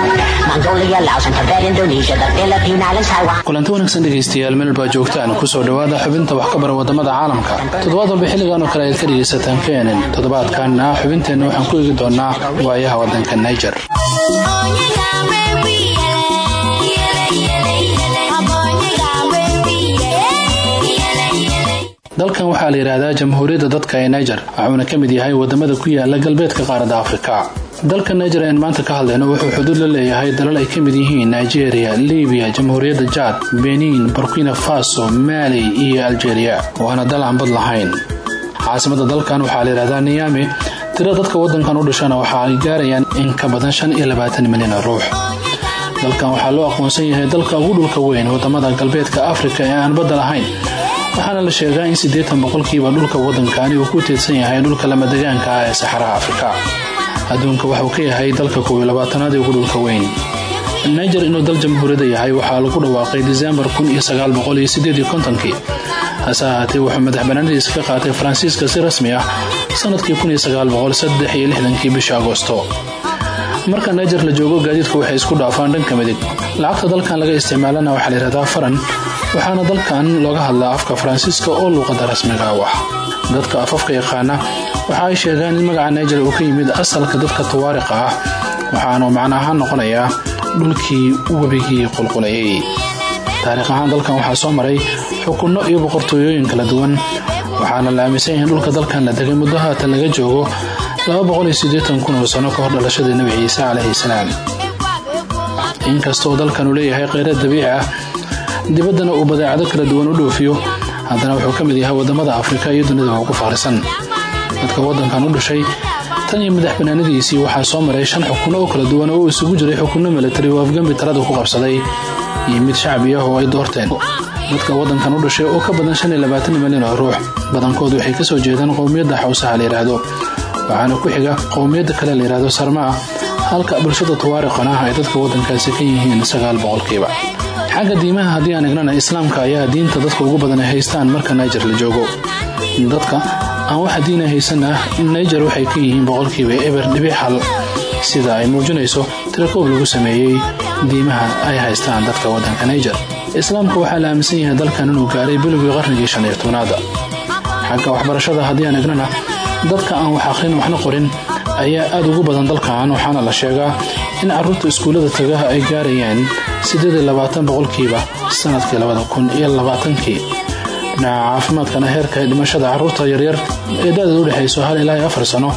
Mongolia, Laos, and Tibet, Indonesia, the Philippine Islands, Taiwan. kulanti wanaagsan dhegeystayaal meel baa joogtaan ku soo dhawaada xubinta wax ka bara waddamada caalamka. Toddobaad walba xilligan oo kale ayaad ka dhegeysataan kenen toddobaadkanna xubinteenna waxaan ku eegi doonaa waayaha wadanka niger dalkan waxaa la yidhaahdaa jamhuuriyadda dadka ee niger wuxuuna ka mid yahay waddamada ku yaalla galbeedka qaaradda afrika. Dalka niger een maanta ka hadlayno wuxuu xuduud la leeyahay dalal ay ka mid yihiin nigeria libiya jamhuuriyadda jad benin burkina faso mali iyo algeria waana dal aan bad lahayn. Caasimada dalkan waxaa la yidhahdaa niyami tiro dadka wadankan u dhashana waxa ay gaarayaan in ka badan shan iyo labaatan milyan ruux. Dalkan waxaa loo aqoonsan yahay dalka ugu dhulka weyn waddamada galbeedka afrika ee aan badda lahayn waxaana la sheegaa in siddeetan boqolkiiba dhulka waddankani uu ku teedsan yahay dhulka lamadegaanka ah ee saxaraha afrika. Adduunka waxauu ka yahay dalka koobiyo labaatanaad ee ugu dhulka weyn. Niger inuu dal jamhuuriyadda yahay waxaa lagu dhawaaqay disembar kun iyo sagaal boqol iyo sideed iyo kontonkii. Hase ahaatee wuxuu madax banaanadiisa ka qaatay faransiiska si rasmi ah sannadkii kun iyo sagaal boqol saddex iyo lixdankii bishii agoosto. Marka niger la joogo gaadiidku waxay isku dhaafaan dhanka midig lacagta dalkan laga isticmaalana waxaa layidhahdaa faran waxaana dalkan looga hadlaa afka faransiiska oo luuqada rasmiga ah. Dadka afafka yaqaana waxa ay sheegaan in magaca niger uu ka yimid asalka dadka tawaariqa ah waxaanuu macno ahaan noqonayaa dhulkii webigii qulqulayay. Taariikh ahaan dalkan waxaa soo maray xukunno iyo boqortooyooyin kala duwan waxaana la aaminsan yahay in dhulka dalkan la degay muddo haatan laga joogo kun sano ka hor dhalashadii nebi ciise calayhi salaam. Inkastoo dalkan uu leeyahay kheyraad dabiici ah dibaddana uu badeecado kala duwan u dhoofiyo. Haddana wuxuu ka mid yahay waddamada afrika iyo dunida ugu faarisan dadka wadankan u dhashay tan iyo madax waxaa soo maray shan xukunno oo kala duwan oo isugu jiray xukunno milatari oo afgambi talada ku qabsaday. Iyo mid shacbi ah oo ay doorteen. Dadka waddankan u dhashay oo ka badan shan iyo labaatan milyan oo ruux badankoodu waxay ka soo jeedaan qowmiyadda xawsaha la yidhaahdo waxaana ku xiga qowmiyadda kale la yidhaahdo sarmaa halka bulshada tawaariqana ay dadka waddankaasi ka yihiin sagaal boqolkiiba xagga diimaha haddii aan egnana islaamka ayaa diinta dadka ugu badan ay haystaan marka niger la joogo. Dadka aan waxa diina haysan ah niger waxay ka yihiin boqolkiiba eber dhibic hal. Sida ay muujinayso tirakoob lagu sameeyey diimaha ay haystaan dadka waddanka niger. Islaamka waxaa la aaminsan yahay dalkan inuu gaaray bilowgii qarnigii shan iyo tobnaada xagga waxbarashada haddii aan egnana dadka aan wax aqrin waxna qorin ayaa aad ugu badan dalkan waxaana la sheegaa in carruurta iskuullada tagaha ay gaarayaan boqolkiiba sannadkii kii dhinaca caafimaadkana heerka dhimashada carruurta yaryar ee da-deed u dhexayso hal ilaa afar sano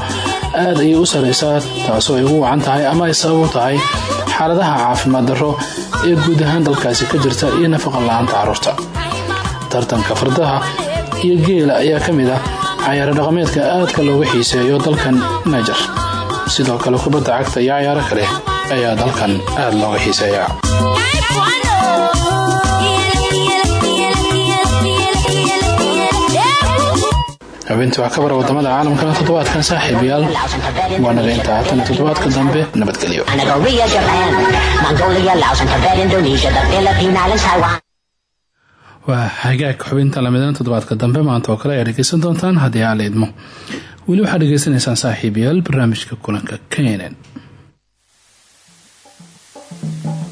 aad ayay u saraysaa taasoo ay ugu wacan tahay ama ay sabab u tahay xaaladaha caafimaad darro ee guud ahaan dalkaasi ka jirta iyo nafaqa la'aanta carruurta tartanka fardaha iyo geela ayaa ka mid ah cayaaro dhaqameedka aadka looga xiiseeyo dalkan niger. Sidoo kale kubadda cagta iyo cayaaro kale ayaa dalkan aad looga xiiseeyaa habeentii wax ka bara waddamada caalamkana toddobaadkan saaxiibayaal waa naga intaa haatan toddobaadka dambe nabadgelyo Korea, Japan, Mongolia, Laos, and Tibet, Indonesia, the Philippine Islands, Taiwan. waa hagaag xubinta lamidana toddobaadka dambe maanta oo kale ayaa dhegeysan doontaan haddii aa la idmo. Weli waxaad dhegeysanaysaan saaxiibayaal barnaamijka kulanka kenen maalmihii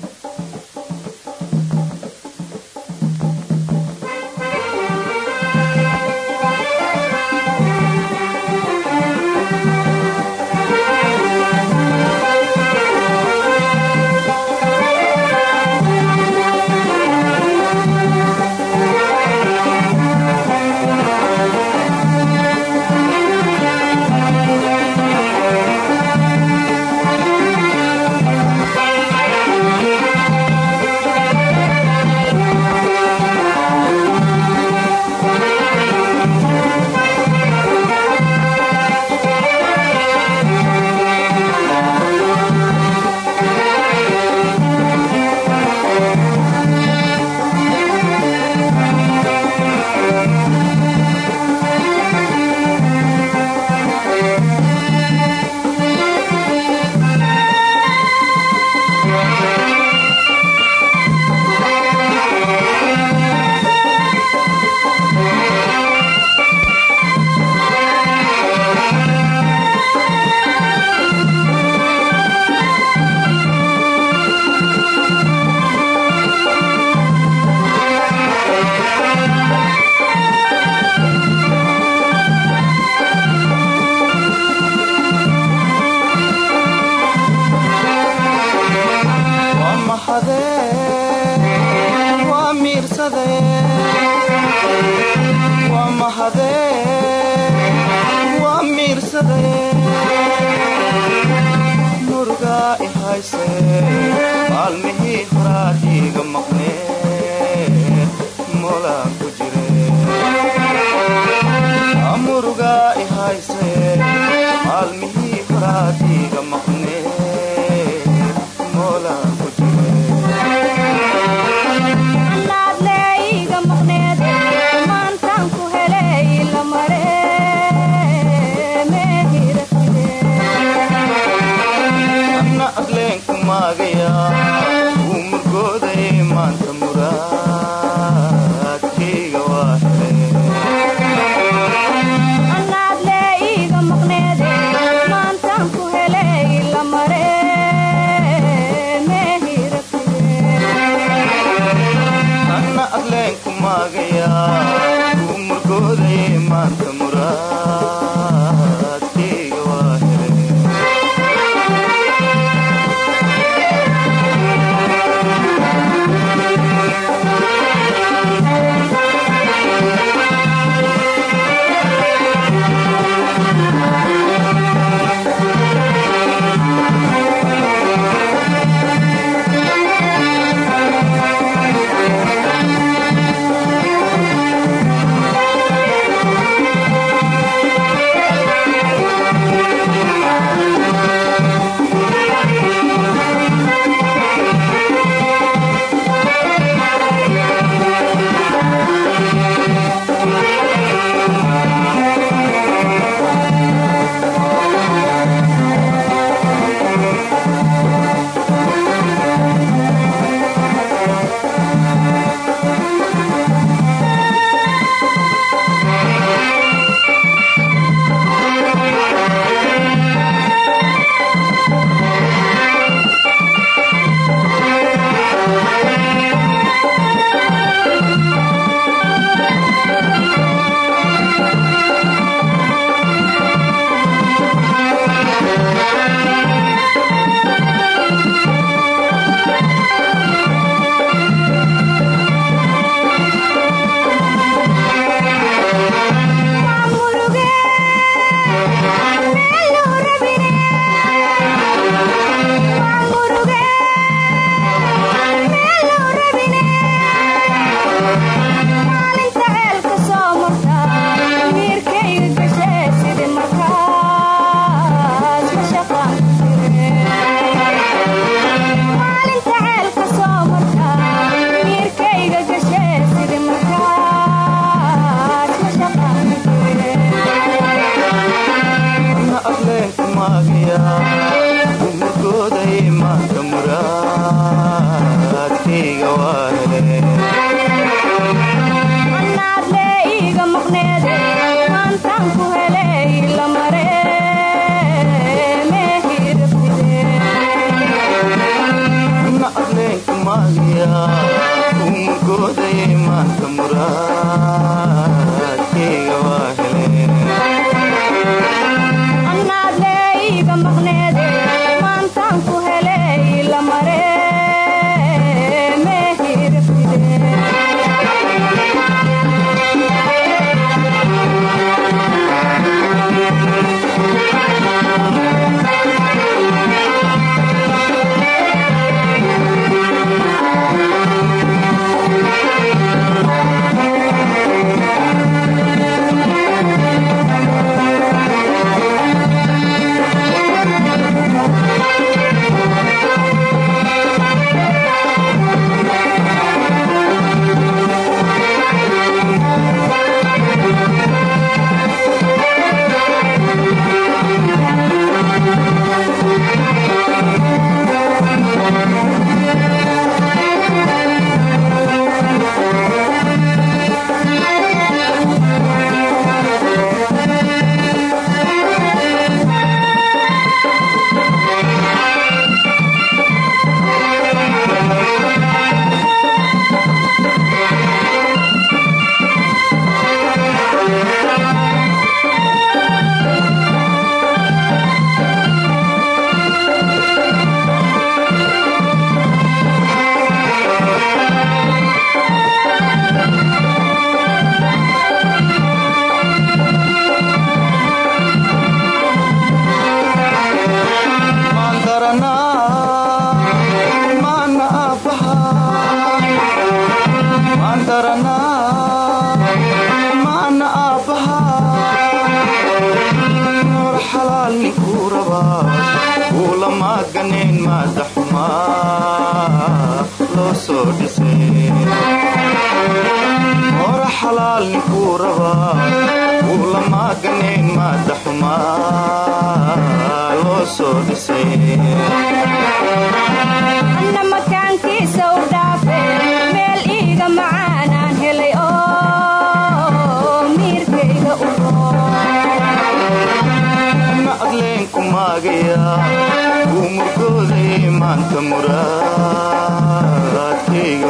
maanta muraadkayga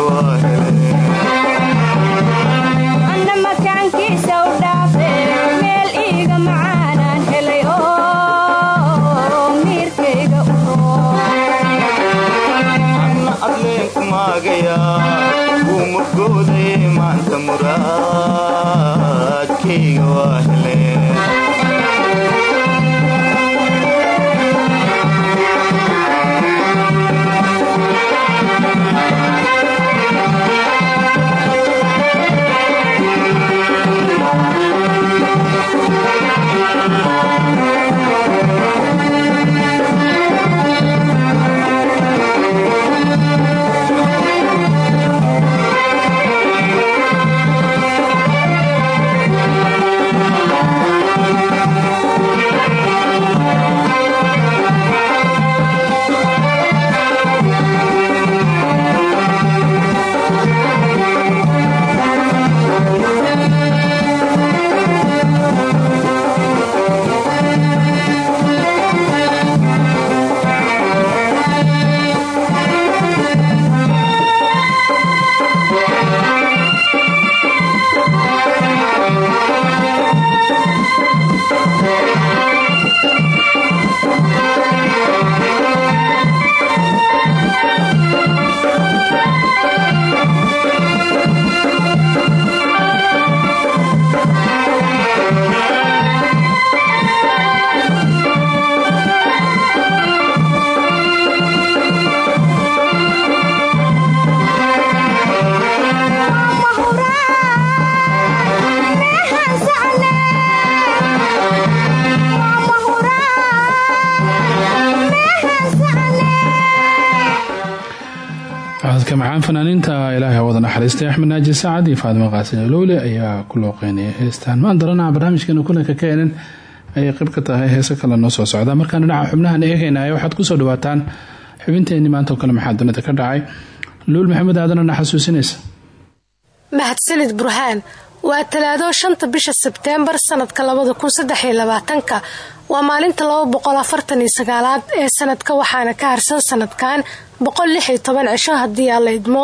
waa anna makaankiisa u dhaafe meel naxariistay axmed naaji saacad iyo faadimo qaasin lowle ayaa ku looqeynaya heestaan. Maan daranaha barnaamijkeena kulanka ka enan ayay qayb ka tahay heese kale noo soo socdaa markaan dhinaca xubnahan eegeynaya waxaad ku soo dhawaataan xubinteeni maanta oo kale ka dhacay. Luul maxamed aadanana xasuusinaysa. Mahadsanid burhaan waa talaado shanta bisha sebteembar sanadka labada kun waa maalinta laba boqol ee sanadka waxaana ka harsan sanadkan boqol lix iyo toban cisho haddii la idmo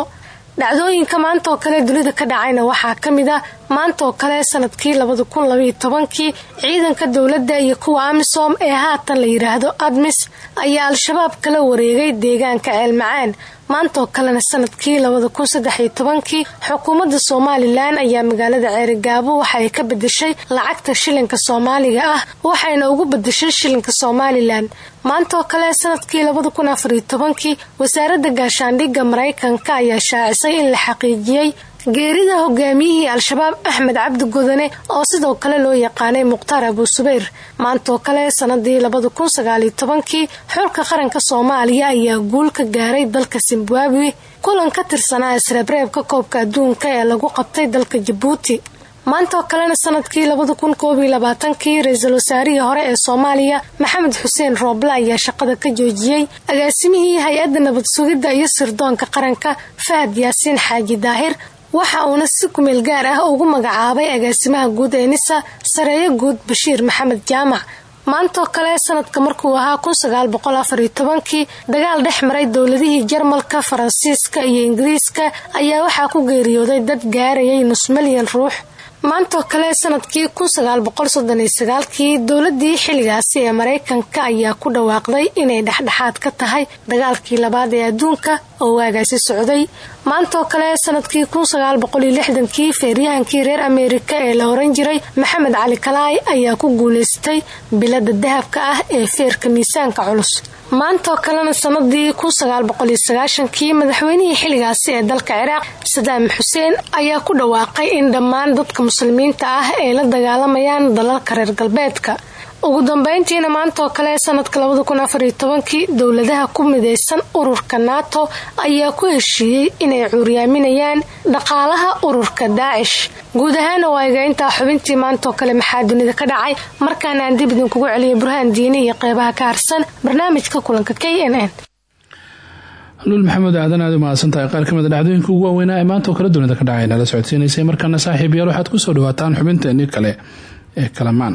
dhacdooyinka maanta oo kale dunida ka dhacayna waxaa ka mid ah maanta oo kale sannadkii labada kun labaiyo tobankii ciidanka dowladda iyo kuwa amisom ee haatan la yidhaahdo admis ayaa al-shabaab kala wareegay deegaanka ceelmacaan maanta oo kalena sannadkii labada kun saddexiyo tobankii xukuumadda somalilan ayaa magaalada ceerigaabo waxa ay ka bedeshay lacagta shilinka soomaaliga ah waxayna ugu bedeshay shilinka somalilan. Maanta oo kale sannadkii labada kun afariyo tobankii wasaaradda gaashaandhigga maraykanka ayaa shaacisay in la xaqiijiyey geerida hogaamiyihii al-shabaab axmed cabdi godane oo sidoo kale loo yaqaanay mukhtaar abu subeyr maanta oo kale sanadii labada kun sagaaliyo tobankii xulka qaranka soomaaliya ayaa guul ka gaaray dalka zimbabwe kulan ka tirsanaa isreebreebka koobka adduunka ee lagu qabtay dalka jabuuti maanta oo kalena sannadkii labada kun koob iyo ra'iisul wasaarihii hore ee soomaaliya maxamed xuseen rooble ayaa shaqada ka joojiyey agaasimihii hay'adda nabad sugidda iyo sirdoonka qaranka fahad yaasiin xaaji daahir waxa uuna si kumeel gaar ah ugu magacaabay agaasimaha guud ee nisa sareeyo guud bashiir maxamed jaamac maantaoo kale sanadka markuu ahaa tobankii dagaal dhex maray dowladihii jarmalka faransiiska iyo ingiriiska ayaa waxaa ku geeriyooday dad gaarayay nus milyan ruux maantaoo kale sannadkii sagaalkii dowladii xilligaasi ee maraykanka ayaa ku dhawaaqday inay dhexdhexaad ka tahay dagaalkii labaad ee adduunka oo waagaasi socday maantaoo kale sannadkii lixdankii feeryahankii reer ameerika ee la oran jiray maxamed cali kalaay ayaa ku guulaystay bilada dahabka ah ee feerka miisaanka culus. Maantaoo kalena sanadii sagaashankii madaxweynihii xilligaasi ee dalka ciraaq sadaam xuseen ayaa ku dhawaaqay in dhammaan dadka muslimiinta ah ay la dagaalamayaan dalalka reer galbeedka ugu dambeyntiina maantaoo kale sanadka labada kun afariyo dowladaha ku midaysan ururka nato ayaa ku heshiiyey inay cuuryaaminayaan dhaqaalaha ururka daacish guud ahaana waa iga intaa xubintii maantaoo kale maxaa dunida ka dhacay? Markaana aan dib idinkugu celiyay burhaan diini iyo qeybaha ka harsan barnaamijka kulanka k n n. Aadan aad u mahadsantahay. Qaar ka mida dhacdooyinka ugu waaweynaa ee maanta oo kale dunida ka dhacay. Nala socodsiinaysay markaana saaxiibayaal waxaad ku soo dhawaataan xubinteenii kale ee kalamaan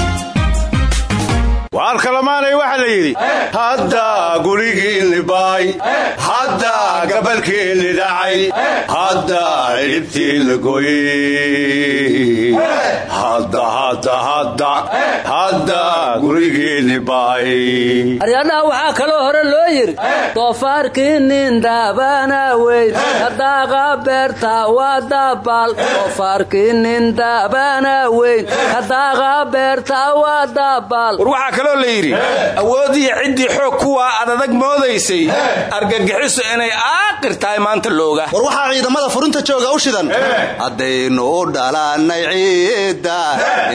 waar kalamaanay waxaa la yidhi? Hadda gurigiinni baay. Hadda gabalkiinni dhacay. Hadda cidhibtiinna goyey hadda hadda hadda. Hadda gurigiinni baay. Aryadhaha waxaa kaloo hore loo yidhi doofaarkii nin daabana weyn kadaaqa beerta waa daabal doofaarkii nin daabana weyn kadaaqa beerta waa daabal kaloo la yidhi awoodii ciddii xoog kuwaa adadag moodaysay. Argagixisu inay aaqir tahay maanta looga. War waxaa ciidamada furinta jooga u shidan. Haddaynu u dhalannay ciidda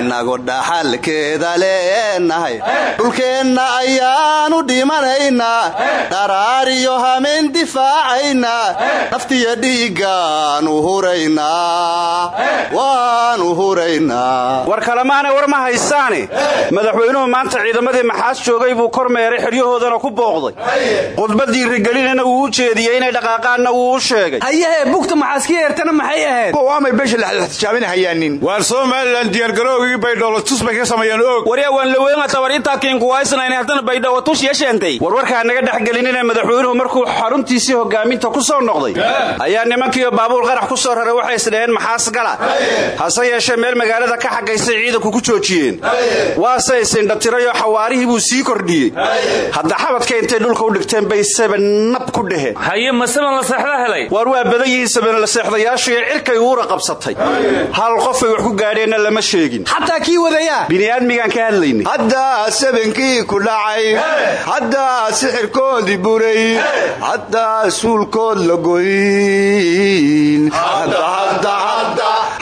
inagu dhaxalkeeda leenahay. Dhulkeenna ayaanu dhimanaynaa dharaariyo hameen difaacaynaa naftiyo dhiiggaanu huraynaa waanu huraynaa war kalemaanay war ma haysaane madaxweynuhu maanta ciidamadii maxaas joogay buu kor meeray ku booqday. Khudbadii rigelinana wuu u jeediyey inay dhaqaaqaanna wuu u sheegay. Hayahee bugta maxaaska yeertana maxay ahayd? Waamay besha laxtijaabinahayaanin waar somalilan diyaargaroogii baydhowlatus bay ka sameeyeen og. Waryaa waan laweynga tabar intaa kiinkuwaysanayn haddana baydhowatush yeesheentay. War warkaa naga dhexgelinina madaxweynuhu markuu xaruntiisii hogaaminta ku soo noqday. Ayaa nimankiiyo baabuur qarax ku soo raray waxay isdhaheen maxaas gala. Hase yeeshee meel magaalada ka xagaysay ciidanku ku joojiyeen. Waase isindhatirayo xawaarihii buu sii kordhiyey. Hadda xabadka intay dhulka u dhigteen bay sabanab ku dheheen haye ma la seexda helay? Waar waa badan yihiin sabanla seexdayaashiiyo cirkay uura qabsatay. Hal qofay wax ku gaadheenna lama sheegin. Xataa kii wadayaa. Bini'aadmigaan ka hadlaynay haddaa sabankii ku dhacay. Haddaa sixirkoodii buray haddaa suulkood la goyn.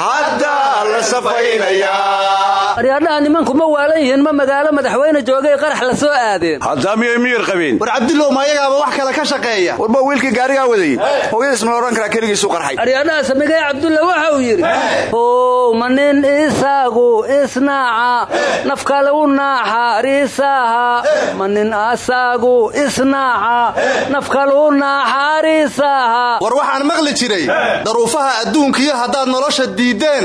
Haddaa la safaynayaa aryadhaha nimanku ma waalan yihiin ma magaalo madaxweyne joogay qarax la soo aadeen. Haddaa miyay miyir qabeen? War cabdilow ma ayagaaba wax kale ka shaqeeya. Warba wiilkii gaarigaa wadayey hooyadiis ma la odhan karaa keligiisu qarxay. Aryadhaha samigay cabdulla waxa uu yidhi how ma nin isagu isnaaca nafkale u naaxariisaha ma nin asagu isnaaca nafkale u naaxariisaha war waxaan maqli jiray daruufaha adduunkiyo haddaad nolosha diideen.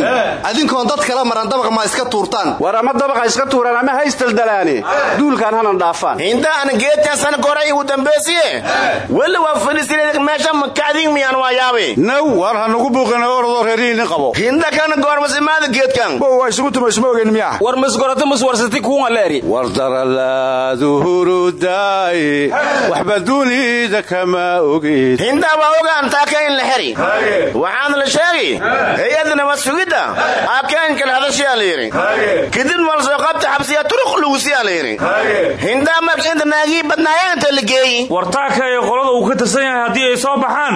Adinkoon dad kala maran dabaqa ma iska tuurtaan war ama dabaqa iska tuuraan ama haystaldalaane duulkaan hanan dhaafaan. Hintaan geedkaasan koray ugu dambaysiye weli waa fadhiisineed meesha makacdiin miyaan waa yaabe? Naw waar ha nugu buuqina orodoo reerihiinnin qabo. Hinda kana goormasimaada geedkan? Bow waa isugu tumaysma ogeyn miyaa? War misgorata miswarsati kuunga leeri. War daralaadu hurudaaye waxba dunida kama ogid hindaa waa ogaan taaka in la xeri waxaana la sheegi. Hay'adda nabad sugidda aakeenkale hadashiyaa la yidhi kadib malsoo qabta xabsiya turuq lugusiyaa la yidhi. Hindaa marka inta naagii badnaayeenta la geeyi. Wartaaka ee qolada uu ka tirsan yahay haddii ay soo baxaan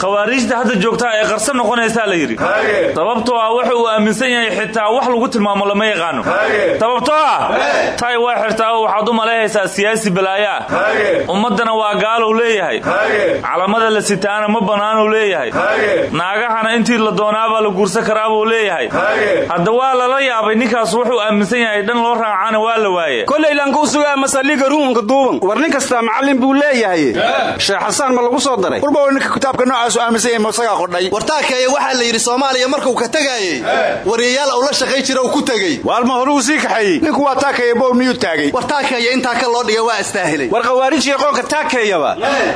khawaariijta hadda joogtaa ee qarsan noqonaysaa la yidhi. Sababtoo ah waxa uu aaminsan yahay xitaa wax lagu tilmaamo lama yaqaano. Sababtoo ah tay waa xirtaa oo waxaad u malayhaysaa siyaasi balaayaa ummaddana waa gaalow leeyahay. Calamada la sitaana ma bannaanuu leeyahay. Naagahana intii la doonaabaa la guursan karaabuu leeyahay. Hadda waa lala yaabay ninkaas wuxuu aaminsan yahay dhan loo raacana waa la waaye. Kolaylaanku sugaa masaliga ruunka duuban. War nin kastaa macallin buu leeyahay. Sheekh xasaan ma lagu soo daray. Warba ninka kitaabka noocaasu aaminsan yahay masagaa qodhay wartaakaya waxaa la yidhi soomaaliya markuu ka tegaayey wariyayaal uu la shaqay jira uu ku tegey waalma horuu sii kaxeeyey ninku waa taakaya bow miyuu taagay? War taakaya intaa ka loo dhiga waa astaahilay war khawaarijii qoonka taakayaba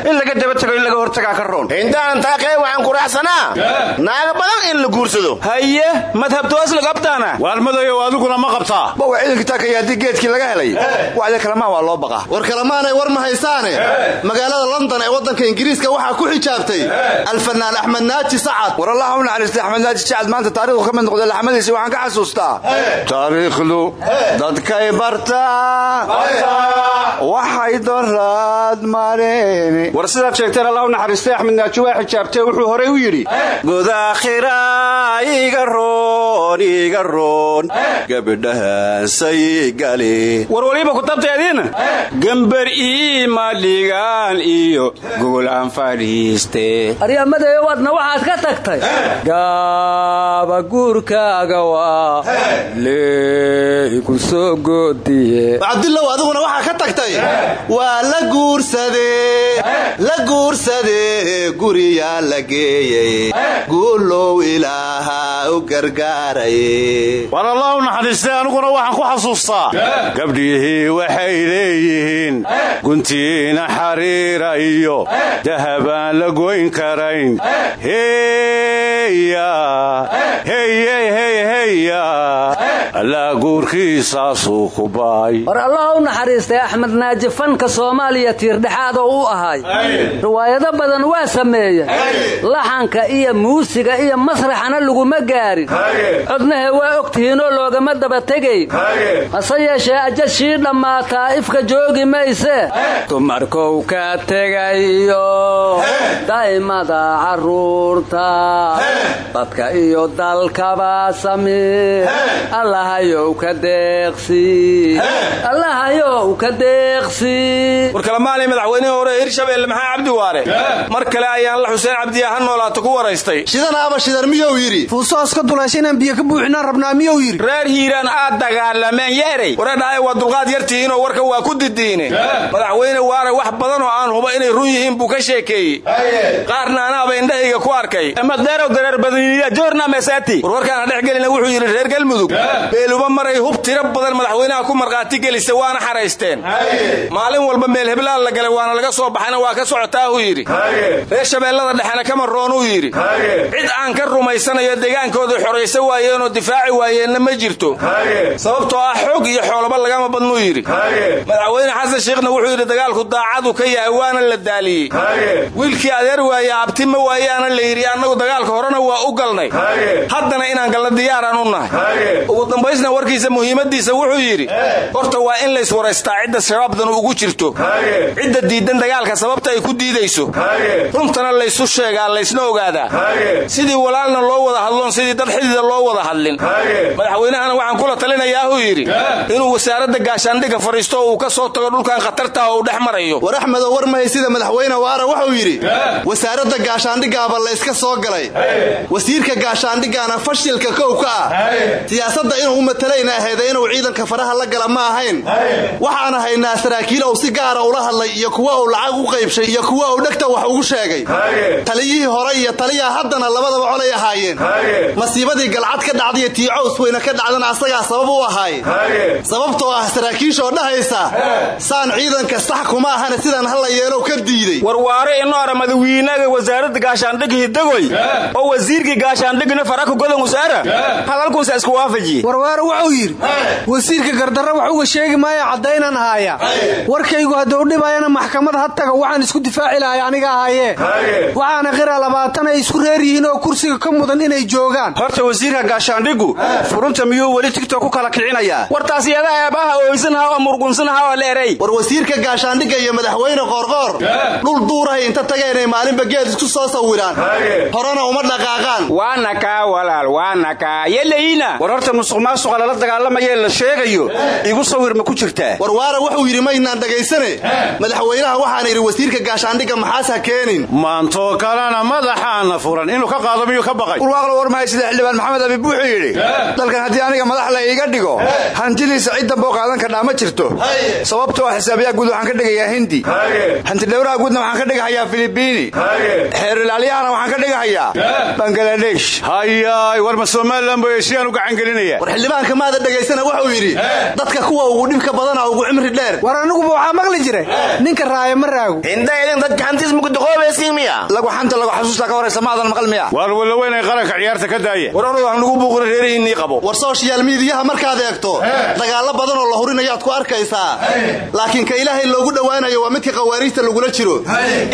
in laga daba tago in laga hortagaa ka roon. Hindaan taakay waxaan ku raacsanaa. Naaga badan in la guursado. Haye madhabtoos lagabtaana waalmadayow adiguna ma qabtaa? Bow ciidankii taakaya haddii geedkii laga helay wacda kalamaan waa loo baqaa. War kalamaanay war ma haysaane? Magaalada london ee waddanka ingiriiska waxaa ku xijaabtay alfanaan axmed naaji sacad. War allaha u naxariistay axmed naaji sacad maanta taarikhdu ka mid noqday waxaan ka xasuustaa. Taariikhdu dadkay bartaa waxay doraad mareene war sidaad sheegteen allah u naxariistay axmed naaji waa xijaabtee wuxuu horey u yidhi godaakhira iga roon iga roon gabidhahaasay gale war waliba kutabteediina gambar ii madhigaan iyo gogolaan fadhiiste aryamadeeyo wadna waxaad ka tagtay? Gaaba guurkaaga waa leeku soo goodiye cabdilow adiguna waxaa ka tagtay? Waa la guursadee. La guursadee guriyaa la geeyey. Guulow ilaaha u gargaaraye naxariistay aniguna waxaan ku xasuustaa. Gabdhihii waxay leeyihiin guntiina xariira iyo dahabaan la goyn karayn. Allaa guurkiisaasuu ku baay. War allah u naxariistay axmed naaji fanka soomaaliya tiirdhexaad oo u ahay riwaayado badan waa sameeya. Laxanka iyo muusiga iyo masraxana laguma gaarin. Codnahe waa ogtihiinoo loogama daba tegayn hase yeeshee ajashii dhammaataa ifka joogi mayse dumarkow ka tegayo. Daymada carruurta dadka iyo dalkaba samir allahayow ka deeqsi. Allahayow ka deeqsi. War kalamaanay madaxweynihii hore hirshabeelle maxaa cabdi waare? Mar kale ayaan la xuseen cabdiya ha noolaato ku waraystay. Shidanaaba shidar miyuu yidhi? Fuusoos ka dulaysa inaan biyo ka buuxinaan rabnaa miyuu yidhi? Reer hiiraan aad dagaalameen yeeray. Waradhahay waa dulqaad yartihiinoo warka waa ku didiine. Madaxweyne waare wax badan oo aan huba inay run yihiin buu ka sheekeeyey. Qaarna anaaba indhahayga ku arkay. Madeerow dareer badaniya joorna mesaati warwarkaan ha dhex gelina wuxuu yidhi reer galmudug. Beeluba maray hub tiro badan madaxweynaha ku markhaati gelisa waana xaraysteen. Maalin walba meel heblaal la galay waana laga soo baxayna waa ka socotaahuu yidhi. Reer shabeellada dhexena kama roonuu yidhi. Cid aan ka rumaysanayo degaankooda xoraysa waayeenoo difaaci waayeenna ma jirto sababtoo ah xoog iyo xoolaba lagama badnuu yidhi. Madaxweyne xasan sheekhna wuxuu yidhi dagaalku daacadu ka yahay waana la daaliyey. Wiilkii adeer waaye abti ma waayaana la yidhi annagu dagaalka horena waa u galnay. Haddana inaan galna diyaaraan u nahay. Ugu dambaysna warkiisa muhiimadiisa wuxuu yidhi horta waa in layswaraystaa cidda shabaabdanu ugu jirto. Cidda diidan dagaalka sababta ay ku diidayso. Runtana laysu sheegaa laysna ogaadaa. Sidii walaalna loo wada hadloon sidii dad xidida loo wada hadlin madaxweynahana waxaan kula talinayaahuu yidhi inuu wasaaradda gaashaandhigga fadhiisto uu ka soo tago dhulkan khatarta oo uu dhex marayo. War axmedow war mahay sida madaxweyne waara wuxuu yidhi wasaaradda gaashaandhiggaaba layska soo galay. Wasiirka gaashaandhiggaana fashilka kow ka ah. Siyaasadda inuu u matalayna aheeda inuu ciidanka faraha la gala ma ahayn. Waxaan haynaa saraakiil uu si gaara ula hadlay iyo kuwa uu lacag u qaybshay iyo kuwa uu dhegta wax ugu sheegay. Taliyihii hore iyo taliyaha haddana labadaba colay ahaayeen. Masiibadii galcad ka dhacdaiyo tii cows weyne ka dhacdana asagaa sabab u ahaay sababtoo ah saraakiishoo dhahaysa saan ciidanka sax kuma ahana sidaan hala yeelow ka diiday. Warwaare inoora madawiinaga wasaaradda gaashaandhig hidagoy oo wasiirkii gaashaandhigna faraka godan wasaara hadalkunsa isku waafajiye warwaare wuxuu yidhi wasiirka gardarra wax uga sheegi maayo caddaynan haaya warkaygu hadduu dhibayana maxkamad ha waxaan isku difaaci lahay aniga ahaayee waxaana qira labaatan ay isku reer yihiin oo kursiga ka mudan inay joogaan. Horta wasiirka gaashaandhigu furunta miyuu weli tigtok ku kala kicinayaa? Wartaas yada eebaha ooysanaha oo murgunsanaha oo leeray war wasiirka gaashaandhigga iyo madaxweyne qoorqoor dhul duurahay inta tageenay maalinba geed isku soo sawiraan. Horena uma dhaqaaqaan. Waana kaa walaal waana kaa yelayina war horta musuq maasuqa lala dagaalamayee la sheegayo igu sawir ma ku jirtaa war waara wuxuu yidhi maynaan dhegaysane madaxweynaha waxaan idhi wasiirka gaashaandhigga maxaas ha keenin. Maantoo kalena madaxaana furan inuu ka qaado miyuu ka baqay. Urwaaqla warmahay sida xildhibaan maxamed abiib wuxuu yidhi. Dalkan haddii aniga madax la iiga dhigo hantidiisa cid damboo qaadan kadhaa ma jirto. Sababtoo ah xisaabiyaha guud waxaan ka dhigayaa hindi. Hantidhowraha guudna waxaan ka dhigahayaa filibiini xeerilaalyahana waxaan ka dhigahayaa bangaladesh hayaay war ma somalilan buu eeshiyaan u gacangelinaya war xildhibaanka maada dhegaysana wuxuu yidhi dadka kuwa ugu dhibka badana ugu cimri dheer. War aniguba waxaa maqli jira ninka raaya ma raago. Indhaydin dadka hantiis mukuduqoobaysiin miya? Lagu xanta lagu xasuusta ka horaysa maadan maqal miya. War walaweynay qaranka ciyaarta ka daaya war orod wax lagu buuqina reerihiinnii qabo war sooshiyaal miidiyaha markaad eegto. Dagaallo badan oo la hurinayaad ku arkaysaa. Laakiin ka ilaahay loogu dhowaanayo waa midka khawaariijta lagula jiro.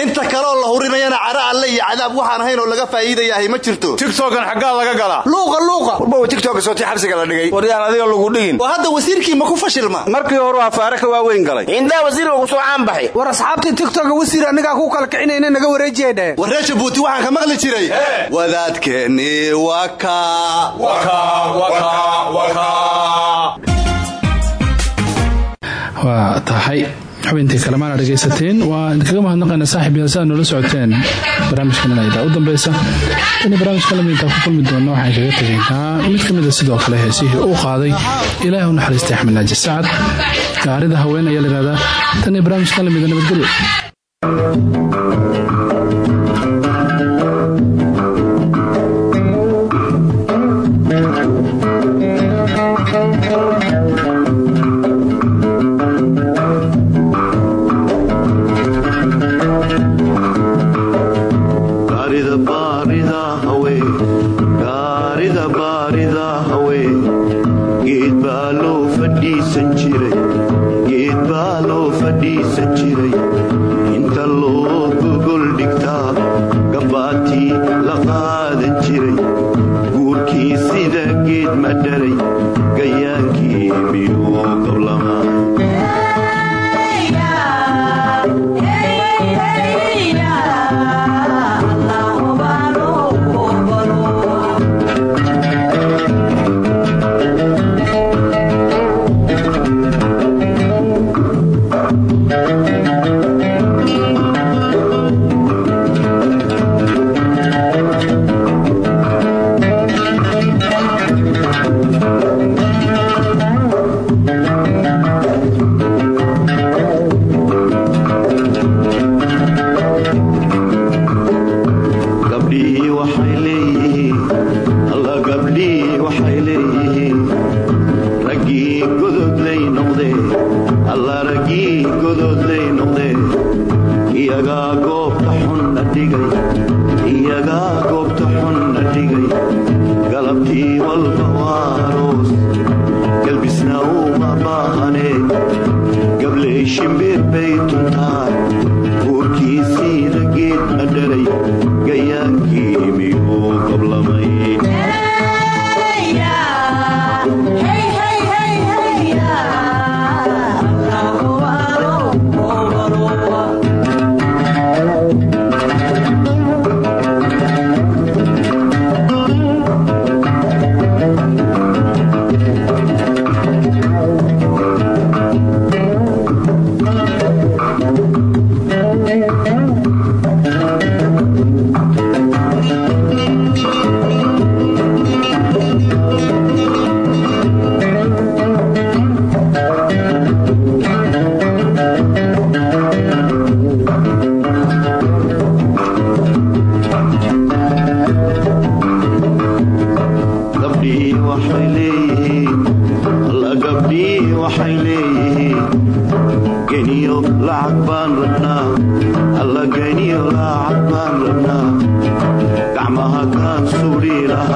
Inta kaleoo la hurinayana cara alle iyo cadaab waxaan ahayn oo laga faa'iidayahay ma jirto. Tigtokan xaggaa laga galaa. Luuqa luuqa. Warba tigtoka sootii xabsiga la dhigay. Waryaan adiga lagu dhigin. Oo hadda wasiirkii ma ku fashilma markii hore afaare ka waaweyn galay. Indaa wasiirka ku soo caanbaxay. War asxaabtii tigtoka wasiir anigaa ku kala kicinayna naga wareejiyay dheheen war reer jabuuti waxaan ka maqli jiray. Wadaadkeennii waka waa tahay xubintii kalemaana dhegaysateen. Waa idinkaga mahadnaqayna saaxib yaasa noola socoteen barnaamijkan inayda u dambeysa in barnaamijka lamidintaa ku kulmi doona waxaan kaga tegaynaa mid ka mida sidoo kale heesihii uu qaaday ilaahi u naxariistay axmed naaji sacad gaarida haween ayaa layihahdaa tan iyo barnaamijkan lamida nabadgelyo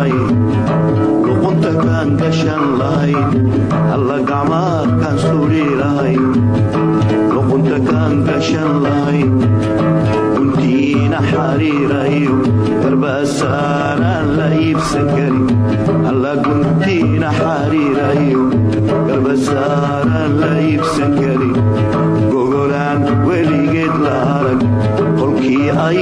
suudhi lahay luqunta kaan gashan lahayn alla gacmaha kaan suudhi lahay luqunta kaan gashan lahayn guntiina xariirayo garbasaaraan la iibsan karin alla guntiina xariirayo garbasaaraan la iibsan karin gogolaan weligeed la arag qolkii ay